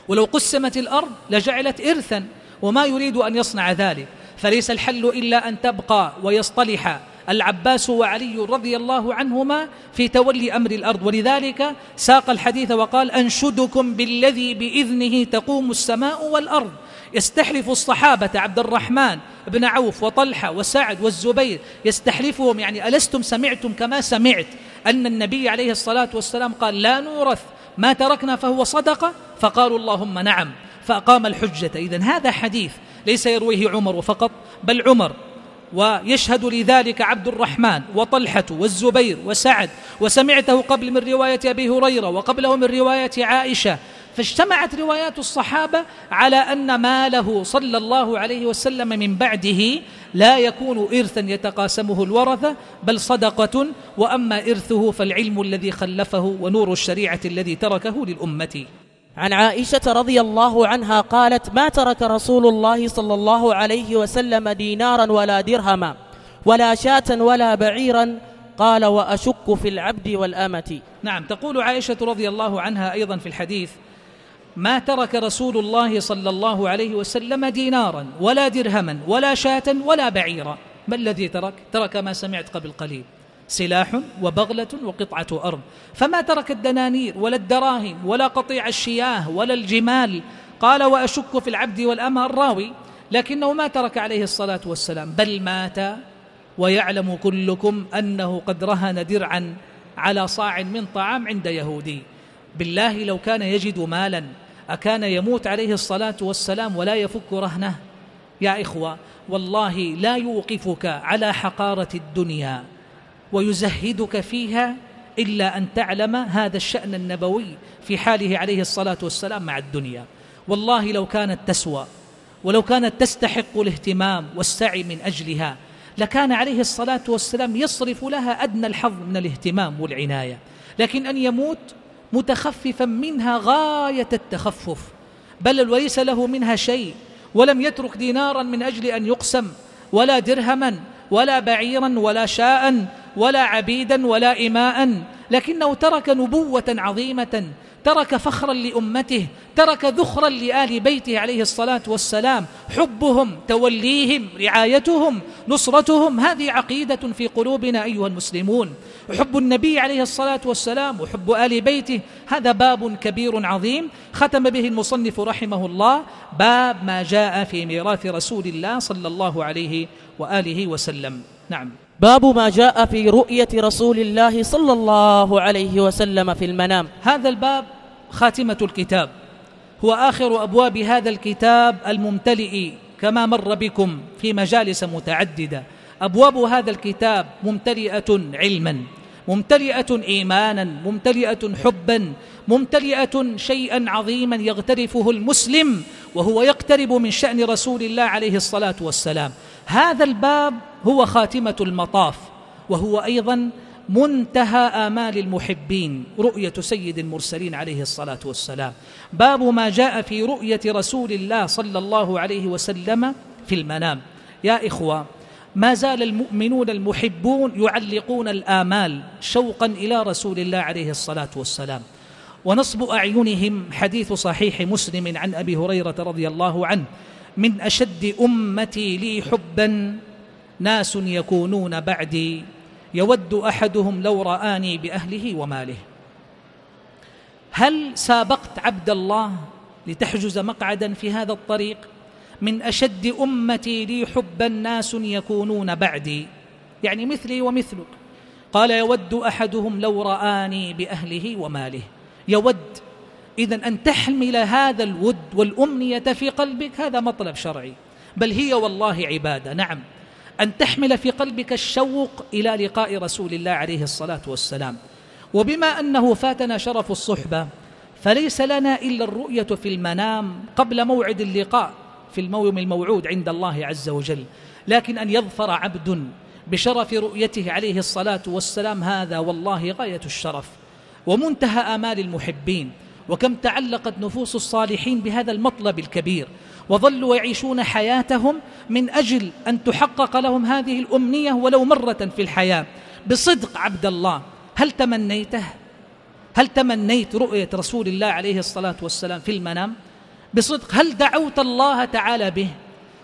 ولو قسمت الأرض لجعلت إرثا وما يريد أن يصنع ذلك. فليس الحل إلا أن تبقى ويصطلح العباس وعلي رضي الله عنهما في تولي أمر الأرض. ولذلك ساق الحديث وقال أنشدكم بالذي بإذنه تقوم السماء والأرض. يستحلف الصحابة عبد الرحمن بن عوف وطلحة وسعد والزبير. يستحلفهم يعني ألستم سمعتم كما سمعت أن النبي عليه الصلاة والسلام قال لا نورث ما تركنا فهو صدقة؟ فقالوا اللهم نعم. فأقام الحجة. إذن هذا حديث ليس يرويه عمر فقط بل عمر. ويشهد لذلك عبد الرحمن وطلحة والزبير وسعد وسمعته قبل من رواية أبي هريرة وقبله من رواية عائشة. فاجتمعت روايات الصحابة على أن ماله صلى الله عليه وسلم من بعده لا يكون إرثا يتقاسمه الورثة بل صدقة. وأما إرثه فالعلم الذي خلفه ونور الشريعة الذي تركه للأمة. عن عائشة رضي الله عنها قالت ما ترك رسول الله صلى الله عليه وسلم دينارا ولا درهما ولا شاة ولا بعيرا قال وأشك في العبد والأمة نعم تقول عائشة رضي الله عنها أيضا في الحديث ما ترك رسول الله صلى الله عليه وسلم دينارا ولا درهما ولا شاة ولا بعيرا ما الذي ترك؟ ترك ما سمعت قبل قليل سلاح وبغلة وقطعة أرض. فما ترك الدنانير ولا الدراهم ولا قطيع الشياه ولا الجمال؟ قال وأشك في العبد والأمة الراوي لكنه ما ترك عليه الصلاة والسلام. بل مات ويعلم كلكم أنه قد رهن درعا على صاع من طعام عند يهودي. بالله لو كان يجد مالا أكان يموت عليه الصلاة والسلام ولا يفك رهنه؟ يا إخوة والله لا يوقفك على حقارة الدنيا. ويزهدك فيها إلا أن تعلم هذا الشأن النبوي في حاله عليه الصلاة والسلام مع الدنيا. والله لو كانت تسوى ولو كانت تستحق الاهتمام والسعي من أجلها لكان عليه الصلاة والسلام يصرف لها أدنى الحظ من الاهتمام والعناية. لكن أن يموت متخففا منها غاية التخفف بل وليس له منها شيء ولم يترك دينارا من أجل أن يقسم ولا درهما ولا بعيرا ولا شاء ولا عبيدا ولا إماء لكنه ترك نبوة عظيمة ترك فخرا لأمته ترك ذخرا لآل بيته عليه الصلاة والسلام حبهم توليهم رعايتهم نصرتهم. هذه عقيدة في قلوبنا أيها المسلمون. وحب النبي عليه الصلاة والسلام وحب آل بيته هذا باب كبير عظيم. ختم به المصنف رحمه الله باب ما جاء في ميراث رسول الله صلى الله عليه وآله وسلم. نعم. باب ما جاء في رؤية رسول الله صلى الله عليه وسلم في المنام. هذا الباب خاتمة الكتاب. هو آخر أبواب هذا الكتاب الممتلئ كما مر بكم في مجالس متعددة. أبواب هذا الكتاب ممتلئة علما ممتلئة إيمانا ممتلئة حبا ممتلئة شيئا عظيما يغترفه المسلم وهو يقترب من شأن رسول الله عليه الصلاة والسلام. هذا الباب هو خاتمة المطاف وهو أيضا منتهى آمال المحبين رؤية سيد المرسلين عليه الصلاة والسلام. باب ما جاء في رؤية رسول الله صلى الله عليه وسلم في المنام. يا إخوة ما زال المؤمنون المحبون يعلقون الآمال شوقا إلى رسول الله عليه الصلاة والسلام. ونصب أعينهم حديث صحيح مسلم عن أبي هريرة رضي الله عنه. من أشد أمتي لي حبا ناس يكونون بعدي يود أحدهم لو رآني بأهله وماله. هل سابقت عبد الله لتحجز مقعدا في هذا الطريق؟ من أشد أمتي لي حبا ناس يكونون بعدي. يعني مثلي ومثلك. قال يود أحدهم لو رآني بأهله وماله. يود اذا أن تحمل هذا الود والأمنية في قلبك هذا مطلب شرعي. بل هي والله عبادة. نعم. أن تحمل في قلبك الشوق إلى لقاء رسول الله عليه الصلاة والسلام. وبما أنه فاتنا شرف الصحبة فليس لنا إلا الرؤية في المنام قبل موعد اللقاء في الموم الموعود عند الله عز وجل. لكن أن يظفر عبد بشرف رؤيته عليه الصلاة والسلام هذا والله غاية الشرف. ومنتهى آمال المحبين. وكم تعلقت نفوس الصالحين بهذا المطلب الكبير وظلوا يعيشون حياتهم من أجل أن تحقق لهم هذه الأمنية ولو مرة في الحياة بصدق عبد الله هل تمنيته؟ هل تمنيت رؤية رسول الله عليه الصلاة والسلام في المنام؟ بصدق هل دعوت الله تعالى به؟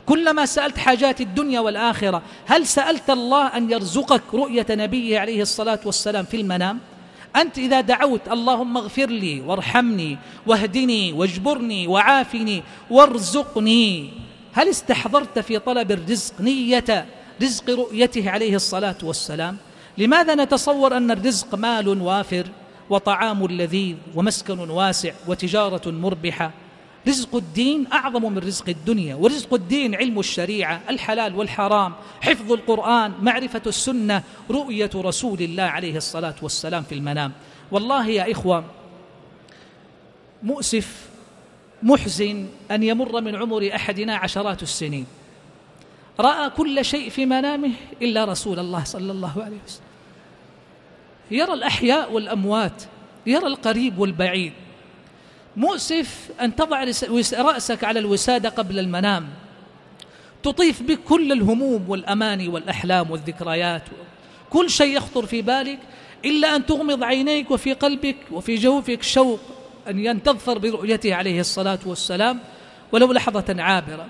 كلما سألت حاجات الدنيا والآخرة هل سألت الله أن يرزقك رؤية نبيه عليه الصلاة والسلام في المنام؟ أنت إذا دعوت اللهم اغفر لي وارحمني واهدني واجبرني وعافني وارزقني. هل استحضرت في طلب الرزق نية رزق رؤيته عليه الصلاة والسلام؟ لماذا نتصور أن الرزق مال وافر وطعام لذيذ ومسكن واسع وتجارة مربحة؟ رزق الدين أعظم من رزق الدنيا ورزق الدين علم الشريعة الحلال والحرام حفظ القرآن معرفة السنة رؤية رسول الله عليه الصلاة والسلام في المنام. والله يا إخوة مؤسف محزن أن يمر من عمر أحدنا عشرات السنين. رأى كل شيء في منامه إلا رسول الله صلى الله عليه وسلم. يرى الأحياء والأموات يرى القريب والبعيد. مؤسف أن تضع رأسك على الوسادة قبل المنام. تطيف بك كل الهموم والأماني والأحلام والذكريات. كل شيء يخطر في بالك إلا أن تغمض عينيك وفي قلبك وفي جوفك شوق أن تظفر برؤيته عليه الصلاة والسلام ولو لحظة عابرة.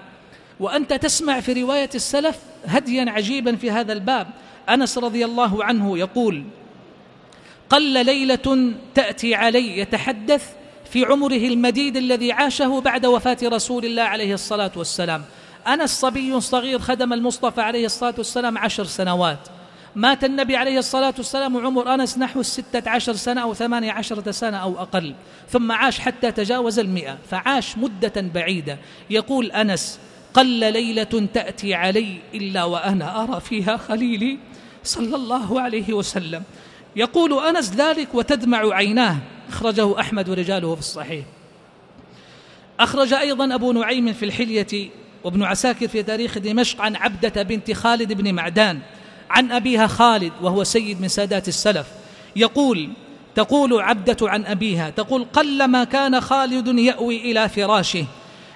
وأنت تسمع في رواية السلف هديا عجيبا في هذا الباب. أنس رضي الله عنه يقول قل ليلة تأتي علي يتحدث في عمره المديد الذي عاشه بعد وفاة رسول الله عليه الصلاة والسلام. أنا الصبي صغير خدم المصطفى عليه الصلاة والسلام عشر سنوات. مات النبي عليه الصلاة والسلام وعمر أنس نحو الستة عشر سنة أو ثمانية عشرة سنة أو أقل. ثم عاش حتى تجاوز المئة فعاش مدة بعيدة. يقول أنس قل ليلة تأتي علي إلا وأنا أرى فيها خليلي صلى الله عليه وسلم. يقول أنس ذلك وتدمع عيناه. أخرجه أحمد ورجاله في الصحيح. أخرج أيضا أبو نعيم في الحلية وابن عساكر في تاريخ دمشق عن عبدة بنت خالد بن معدان عن أبيها خالد وهو سيد من سادات السلف. يقول تقول عبدة عن أبيها تقول قلما كان خالد يأوي إلى فراشه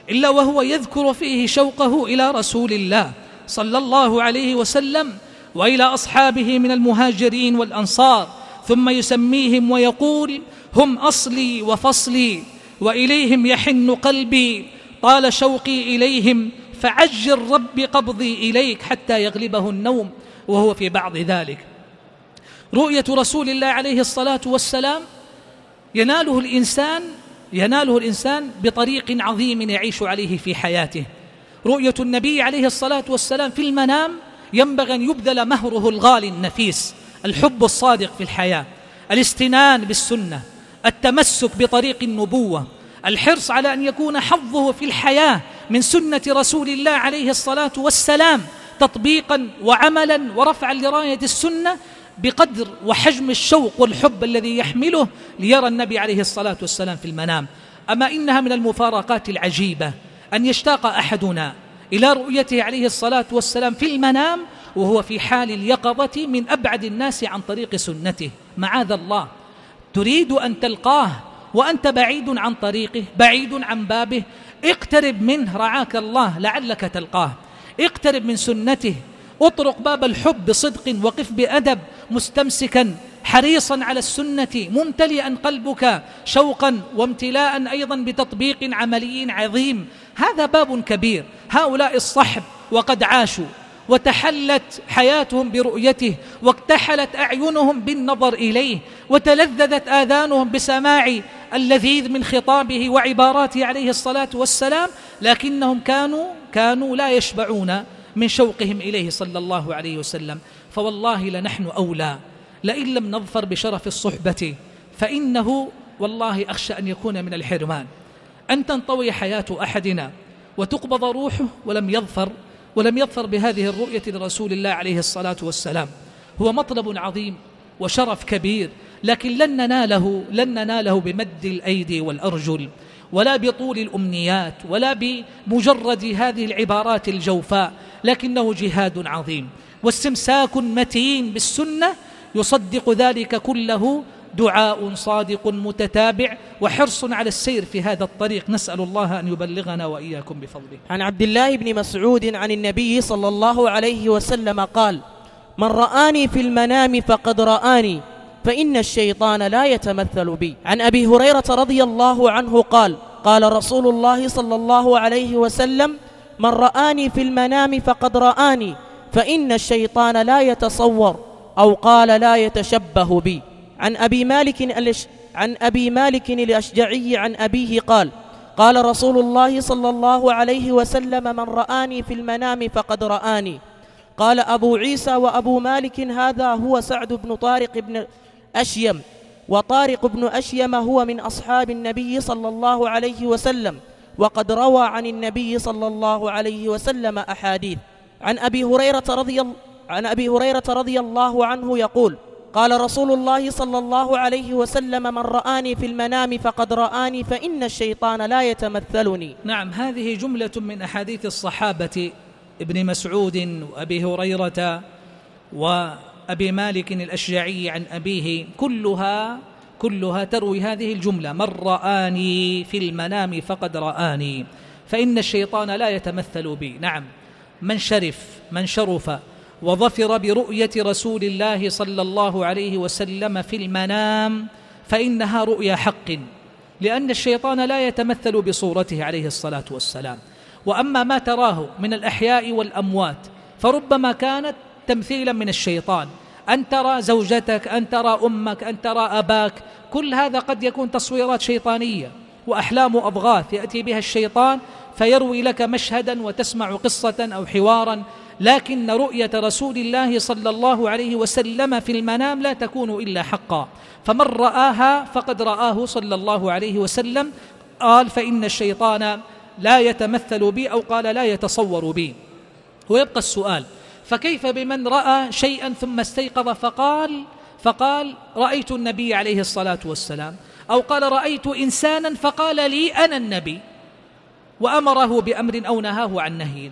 إلا وهو يذكر فيه شوقه إلى رسول الله صلى الله عليه وسلم وإلى أصحابه من المهاجرين والأنصار ثم يسميهم ويقول هم أصلي وفصلي وإليهم يحن قلبي. طال شوقي إليهم فعجل رب قبضي إليك حتى يغلبه النوم وهو في بعض ذلك. رؤية رسول الله عليه الصلاة والسلام يناله الإنسان يناله الإنسان بطريق عظيم يعيش عليه في حياته. رؤية النبي عليه الصلاة والسلام في المنام ينبغي أن يبذل مهره الغالي النفيس الحب الصادق في الحياة الاستنان بالسنة. التمسك بطريق النبوة الحرص على أن يكون حظه في الحياة من سنة رسول الله عليه الصلاة والسلام تطبيقا وعملا ورفعا لراية السنة بقدر وحجم الشوق والحب الذي يحمله ليرى النبي عليه الصلاة والسلام في المنام. أما إنها من المفارقات العجيبة أن يشتاق أحدنا إلى رؤيته عليه الصلاة والسلام في المنام وهو في حال اليقظة من أبعد الناس عن طريق سنته. معاذ الله. تريد أن تلقاه وأنت بعيد عن طريقه بعيد عن بابه اقترب منه رعاك الله لعلك تلقاه. اقترب من سنته اطرق باب الحب بصدق وقف بأدب مستمسكا حريصا على السنة ممتلئا قلبك شوقا وامتلاء أيضا بتطبيق عملي عظيم. هذا باب كبير. هؤلاء الصحب وقد عاشوا. وتحلت حياتهم برؤيته واكتحلت أعينهم بالنظر إليه وتلذذت آذانهم بسماع اللذيذ من خطابه وعباراته عليه الصلاة والسلام لكنهم كانوا كانوا لا يشبعون من شوقهم إليه صلى الله عليه وسلم. فوالله لنحن أولى. لئن لم نظفر بشرف الصحبة فإنه والله أخشى أن يكون من الحرمان. أن تنطوي حياة أحدنا وتقبض روحه ولم يظفر ولم يظفر بهذه الرؤية لرسول الله عليه الصلاة والسلام. هو مطلب عظيم وشرف كبير لكن لن نناله لن نناله بمد الأيدي والأرجل ولا بطول الأمنيات ولا بمجرد هذه العبارات الجوفاء لكنه جهاد عظيم. واستمساك متين بالسنة يصدق ذلك كله دعاء صادق متتابع وحرص على السير في هذا الطريق. نسأل الله أن يبلغنا وإياكم بفضله. عن عبد الله بن مسعود عن النبي صلى الله عليه وسلم قال من رآني في المنام فقد رآني فإن الشيطان لا يتمثل بي. عن أبي هريرة رضي الله عنه قال قال رسول الله صلى الله عليه وسلم من رآني في المنام فقد رآني فإن الشيطان لا يتصور أو قال لا يتشبه بي. عن أبي مالك. عن أبي مالك الأشجعي عن أبيه قال قال رسول الله صلى الله عليه وسلم من رآني في المنام فقد رآني قال أبو عيسى وأبو مالك هذا هو سعد بن طارق بن أشيم وطارق بن أشيم هو من أصحاب النبي صلى الله عليه وسلم وقد روى عن النبي صلى الله عليه وسلم أحاديث عن أبي هريرة رضي عن أبي هريرة رضي الله عنه يقول قال رسول الله صلى الله عليه وسلم من رآني في المنام فقد رآني فإن الشيطان لا يتمثلني. نعم هذه جملة من أحاديث الصحابة ابن مسعود وأبي هريرة وأبي مالك الأشجعي عن أبيه كلها كلها تروي هذه الجملة من رآني في المنام فقد رآني فإن الشيطان لا يتمثل بي. نعم من شرف من شرف وظفر برؤية رسول الله صلى الله عليه وسلم في المنام فإنها رؤيا حق لأن الشيطان لا يتمثل بصورته عليه الصلاة والسلام. وأما ما تراه من الأحياء والأموات فربما كانت تمثيلا من الشيطان. أن ترى زوجتك أن ترى أمك أن ترى أباك كل هذا قد يكون تصويرات شيطانية وأحلام أضغاث يأتي بها الشيطان فيروي لك مشهدا وتسمع قصة أو حوارا لكن رؤية رسول الله صلى الله عليه وسلم في المنام لا تكون إلا حقا. فمن رآها فقد رآه صلى الله عليه وسلم. قال فإن الشيطان لا يتمثل بي أو قال لا يتصور بي. ويبقى السؤال فكيف بمن رأى شيئا ثم استيقظ فقال فقال رأيت النبي عليه الصلاة والسلام. أو قال رأيت إنسانا فقال لي أنا النبي. وأمره بأمر أو نهاه عن نهي.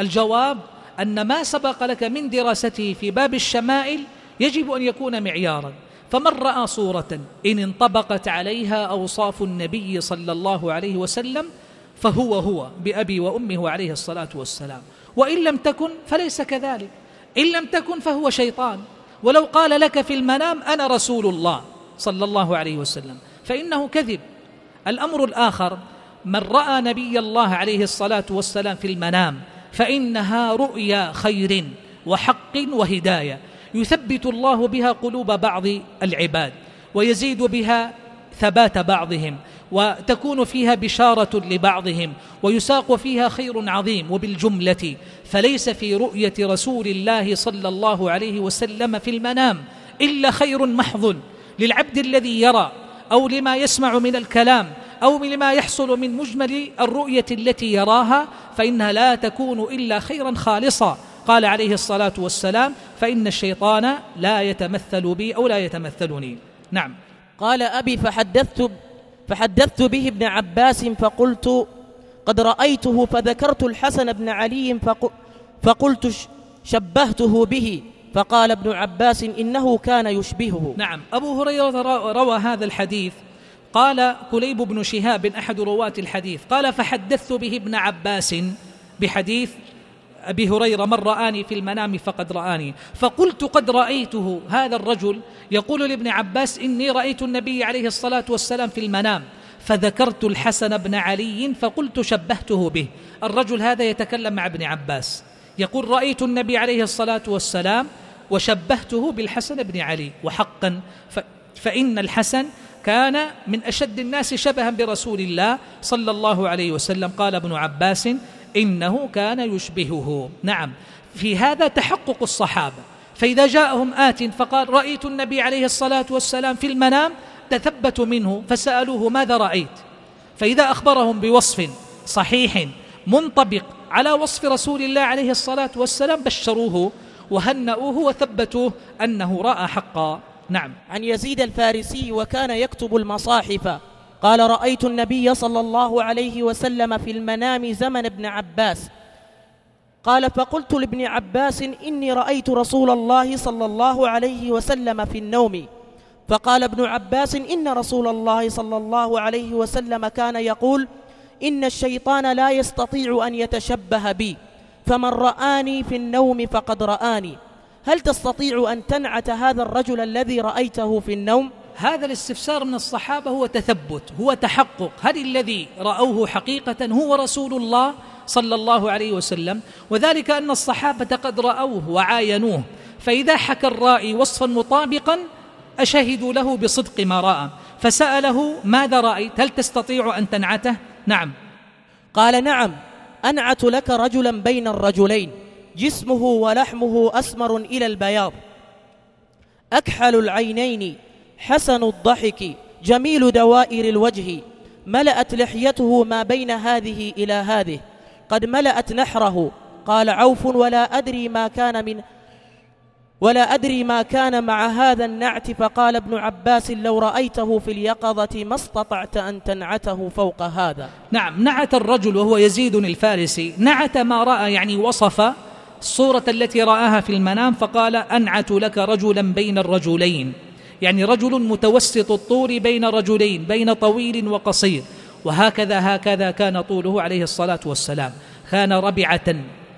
الجواب أن ما سبق لك من دراسته في باب الشمائل يجب أن يكون معيارا. فمن رأى صورة إن انطبقت عليها أوصاف النبي صلى الله عليه وسلم فهو هو بأبي وأمه عليه الصلاة والسلام. وإن لم تكن فليس كذلك. إن لم تكن فهو شيطان. ولو قال لك في المنام أنا رسول الله صلى الله عليه وسلم. فإنه كذب. الأمر الآخر من رأى نبي الله عليه الصلاة والسلام في المنام فإنها رؤيا خير وحق وهداية. يثبت الله بها قلوب بعض العباد ويزيد بها ثبات بعضهم وتكون فيها بشارة لبعضهم ويساق فيها خير عظيم وبالجملة. فليس في رؤية رسول الله صلى الله عليه وسلم في المنام إلا خير محض للعبد الذي يرى أو لما يسمع من الكلام أو لما يحصل من مجمل الرؤية التي يراها فإنها لا تكون إلا خيرا خالصا. قال عليه الصلاة والسلام فإن الشيطان لا يتمثل بي أو لا يتمثلني. نعم. قال أبي فحدثت فحدثت به ابن عباس فقلت قد رأيته فذكرت الحسن بن علي فقلت شبهته به. فقال ابن عباس إنه كان يشبهه. نعم. أبو هريرة روى هذا الحديث قال كليب بن شهاب أحد رواة الحديث قال فحدثت به ابن عباس بحديث أبي هريرة من رآني في المنام فقد رآني فقلت قد رأيته هذا الرجل يقول لابن عباس إني رأيت النبي عليه الصلاة والسلام في المنام فذكرت الحسن بن علي فقلت شبهته به الرجل هذا يتكلم مع ابن عباس يقول رأيت النبي عليه الصلاة والسلام وشبهته بالحسن بن علي وحقا فإن الحسن كان من أشد الناس شبها برسول الله صلى الله عليه وسلم. قال ابن عباس إنه كان يشبهه. نعم. في هذا تحقق الصحابة. فإذا جاءهم آت فقال رأيت النبي عليه الصلاة والسلام في المنام تثبتوا منه فسألوه ماذا رأيت؟ فإذا أخبرهم بوصف صحيح منطبق على وصف رسول الله عليه الصلاة والسلام بشروه وهنأوه وثبتوه أنه رأى حقا. نعم. عن يزيد الفارسي وكان يكتب المصاحف. قال رأيت النبي صلى الله عليه وسلم في المنام زمن ابن عباس. قال فقلت لابن عباس إني رأيت رسول الله صلى الله عليه وسلم في النوم. فقال ابن عباس إن رسول الله صلى الله عليه وسلم كان يقول إن الشيطان لا يستطيع أن يتشبه بي فمن رآني في النوم فقد رآني. هل تستطيع أن تنعت هذا الرجل الذي رأيته في النوم؟ هذا الاستفسار من الصحابة هو تثبت هو تحقق. هل الذي رأوه حقيقة هو رسول الله صلى الله عليه وسلم وذلك أن الصحابة قد رأوه وعاينوه. فإذا حكى الرائي وصفا مطابقا أشهدوا له بصدق ما رأى. فسأله ماذا رأيت؟ هل تستطيع أن تنعته؟ نعم. قال نعم أنعت لك رجلا بين الرجلين. جسمه ولحمه أسمر إلى البياض. أكحل العينين حسن الضحك جميل دوائر الوجه ملأت لحيته ما بين هذه إلى هذه. قد ملأت نحره. قال عوف ولا أدري ما كان من ولا أدري ما كان مع هذا النعت. فقال ابن عباس لو رأيته في اليقظة ما استطعت أن تنعته فوق هذا. نعم نعت الرجل وهو يزيد الفارسي. نعت ما رأى يعني وصف الصورة التي رآها في المنام فقال أنعت لك رجلا بين الرجلين. يعني رجل متوسط الطول بين رجلين بين طويل وقصير. وهكذا هكذا كان طوله عليه الصلاة والسلام. كان ربعة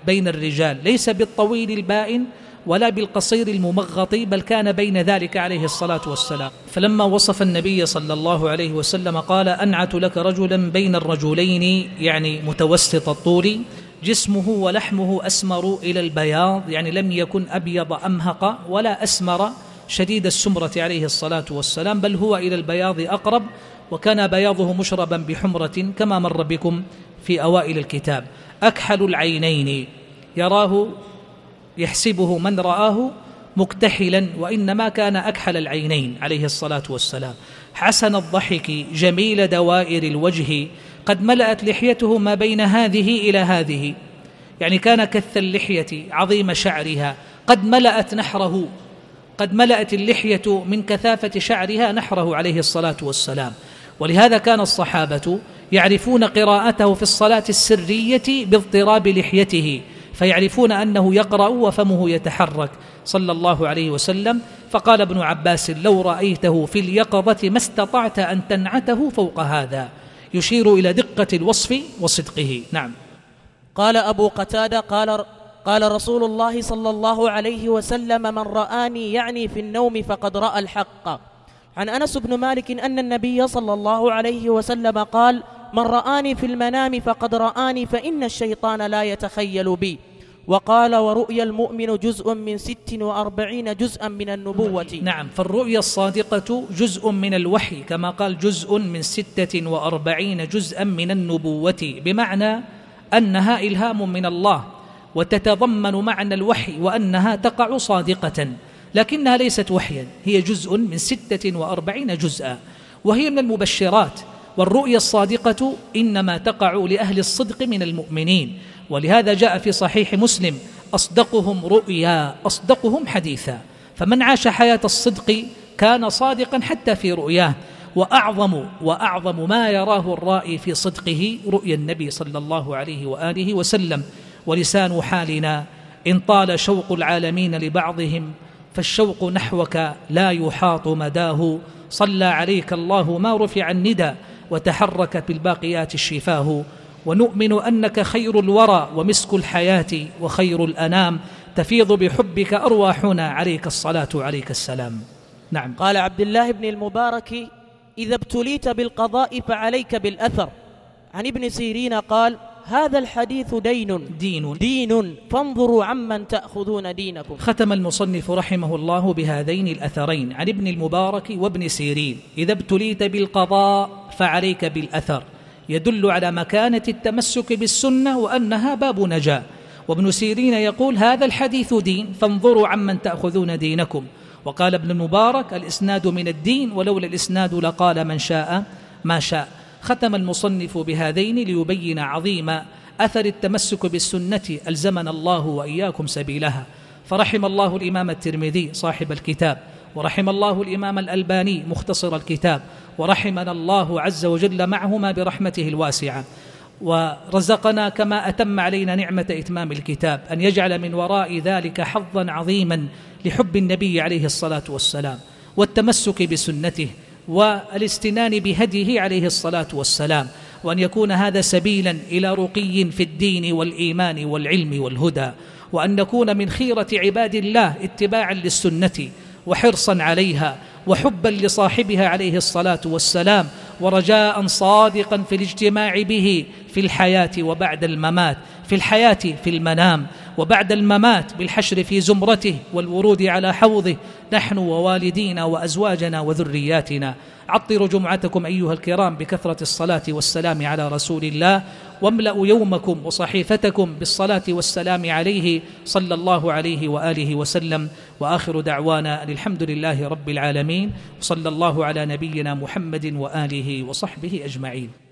بين الرجال ليس بالطويل البائن ولا بالقصير الممغط بل كان بين ذلك عليه الصلاة والسلام. فلما وصف النبي صلى الله عليه وسلم قال أنعت لك رجلا بين الرجلين يعني متوسط الطول جسمه ولحمه أسمر إلى البياض يعني لم يكن أبيض أمهق ولا أسمر شديد السمرة عليه الصلاة والسلام بل هو إلى البياض أقرب وكان بياضه مشربا بحمرة كما مر بكم في أوائل الكتاب. أكحل العينين يراه يحسبه من رآه مكتحلا وإنما كان أكحل العينين عليه الصلاة والسلام. حسن الضحك جميل دوائر الوجه قد ملأت لحيته ما بين هذه إلى هذه. يعني كان كث اللحية عظيم شعرها. قد ملأت نحره. قد ملأت اللحية من كثافة شعرها نحره عليه الصلاة والسلام. ولهذا كان الصحابة يعرفون قراءته في الصلاة السرية باضطراب لحيته. فيعرفون أنه يقرأ وفمه يتحرك. صلى الله عليه وسلم. فقال ابن عباس لو رأيته في اليقظة ما استطعت أن تنعته فوق هذا. يشير إلى دقة الوصف وصدقه. نعم. قال أبو قتادة قال قال رسول الله صلى الله عليه وسلم من رآني يعني في النوم فقد رأى الحق. عن أنس بن مالك أن النبي صلى الله عليه وسلم قال من رآني في المنام فقد رآني فإن الشيطان لا يتخيل بي. وقال ورؤيا المؤمن جزء من ست وأربعين جزءا من النبوة. نعم فالرؤيا الصادقة جزء من الوحي كما قال جزء من ستة وأربعين جزءا من النبوة بمعنى أنها إلهام من الله وتتضمن معنى الوحي وأنها تقع صادقة لكنها ليست وحيا هي جزء من ستة وأربعين جزءا وهي من المبشرات والرؤيا الصادقة إنما تقع لأهل الصدق من المؤمنين. ولهذا جاء في صحيح مسلم أصدقهم رؤيا أصدقهم حديثا. فمن عاش حياة الصدق كان صادقا حتى في رؤياه. وأعظم وأعظم ما يراه الرائي في صدقه رؤيا النبي صلى الله عليه وآله وسلم. ولسان حالنا إن طال شوق العالمين لبعضهم فالشوق نحوك لا يحاط مداه. صلى عليك الله ما رفع الندى وتحرك بالباقيات الشفاه. ونؤمن أنك خير الورى ومسك الحياة وخير الأنام تفيض بحبك أرواحنا عليك الصلاة عليك السلام. نعم. قال عبد الله بن المبارك إذا ابتليت بالقضاء فعليك بالأثر. عن ابن سيرين قال هذا الحديث دين. دين. دين. فانظروا عمن تأخذون دينكم. ختم المصنف رحمه الله بهذين الأثرين عن ابن المبارك وابن سيرين إذا ابتليت بالقضاء فعليك بالأثر. يدل على مكانة التمسك بالسنة وأنها باب نجاة وابن سيرين يقول هذا الحديث دين فانظروا عمن تأخذون دينكم. وقال ابن المبارك الإسناد من الدين ولولا الإسناد لقال من شاء ما شاء. ختم المصنف بهذين ليبين عظيم أثر التمسك بالسنة ألزمنا الله وإياكم سبيلها. فرحم الله الإمام الترمذي صاحب الكتاب. ورحم الله الإمام الألباني مختصر الكتاب ورحمنا الله عز وجل معهما برحمته الواسعة. ورزقنا كما أتم علينا نعمة إتمام الكتاب أن يجعل من وراء ذلك حظا عظيما لحب النبي عليه الصلاة والسلام والتمسك بسنته والاستنان بهديه عليه الصلاة والسلام وأن يكون هذا سبيلا إلى رقي في الدين والإيمان والعلم والهدى وأن نكون من خيرة عباد الله اتباعا للسنة وحرصا عليها وحبا لصاحبها عليه الصلاة والسلام ورجاء صادقا في الاجتماع به في الحياة وبعد الممات في الحياة في المنام وبعد الممات بالحشر في زمرته والورود على حوضه. نحن ووالدينا وأزواجنا وذرياتنا. عطروا جمعتكم أيها الكرام بكثرة الصلاة والسلام على رسول الله واملأوا يومكم وصحيفتكم بالصلاة والسلام عليه صلى الله عليه وآله وسلم. وآخر دعوانا أن الحمد لله رب العالمين صلى الله على نبينا محمد وآله وصحبه أجمعين.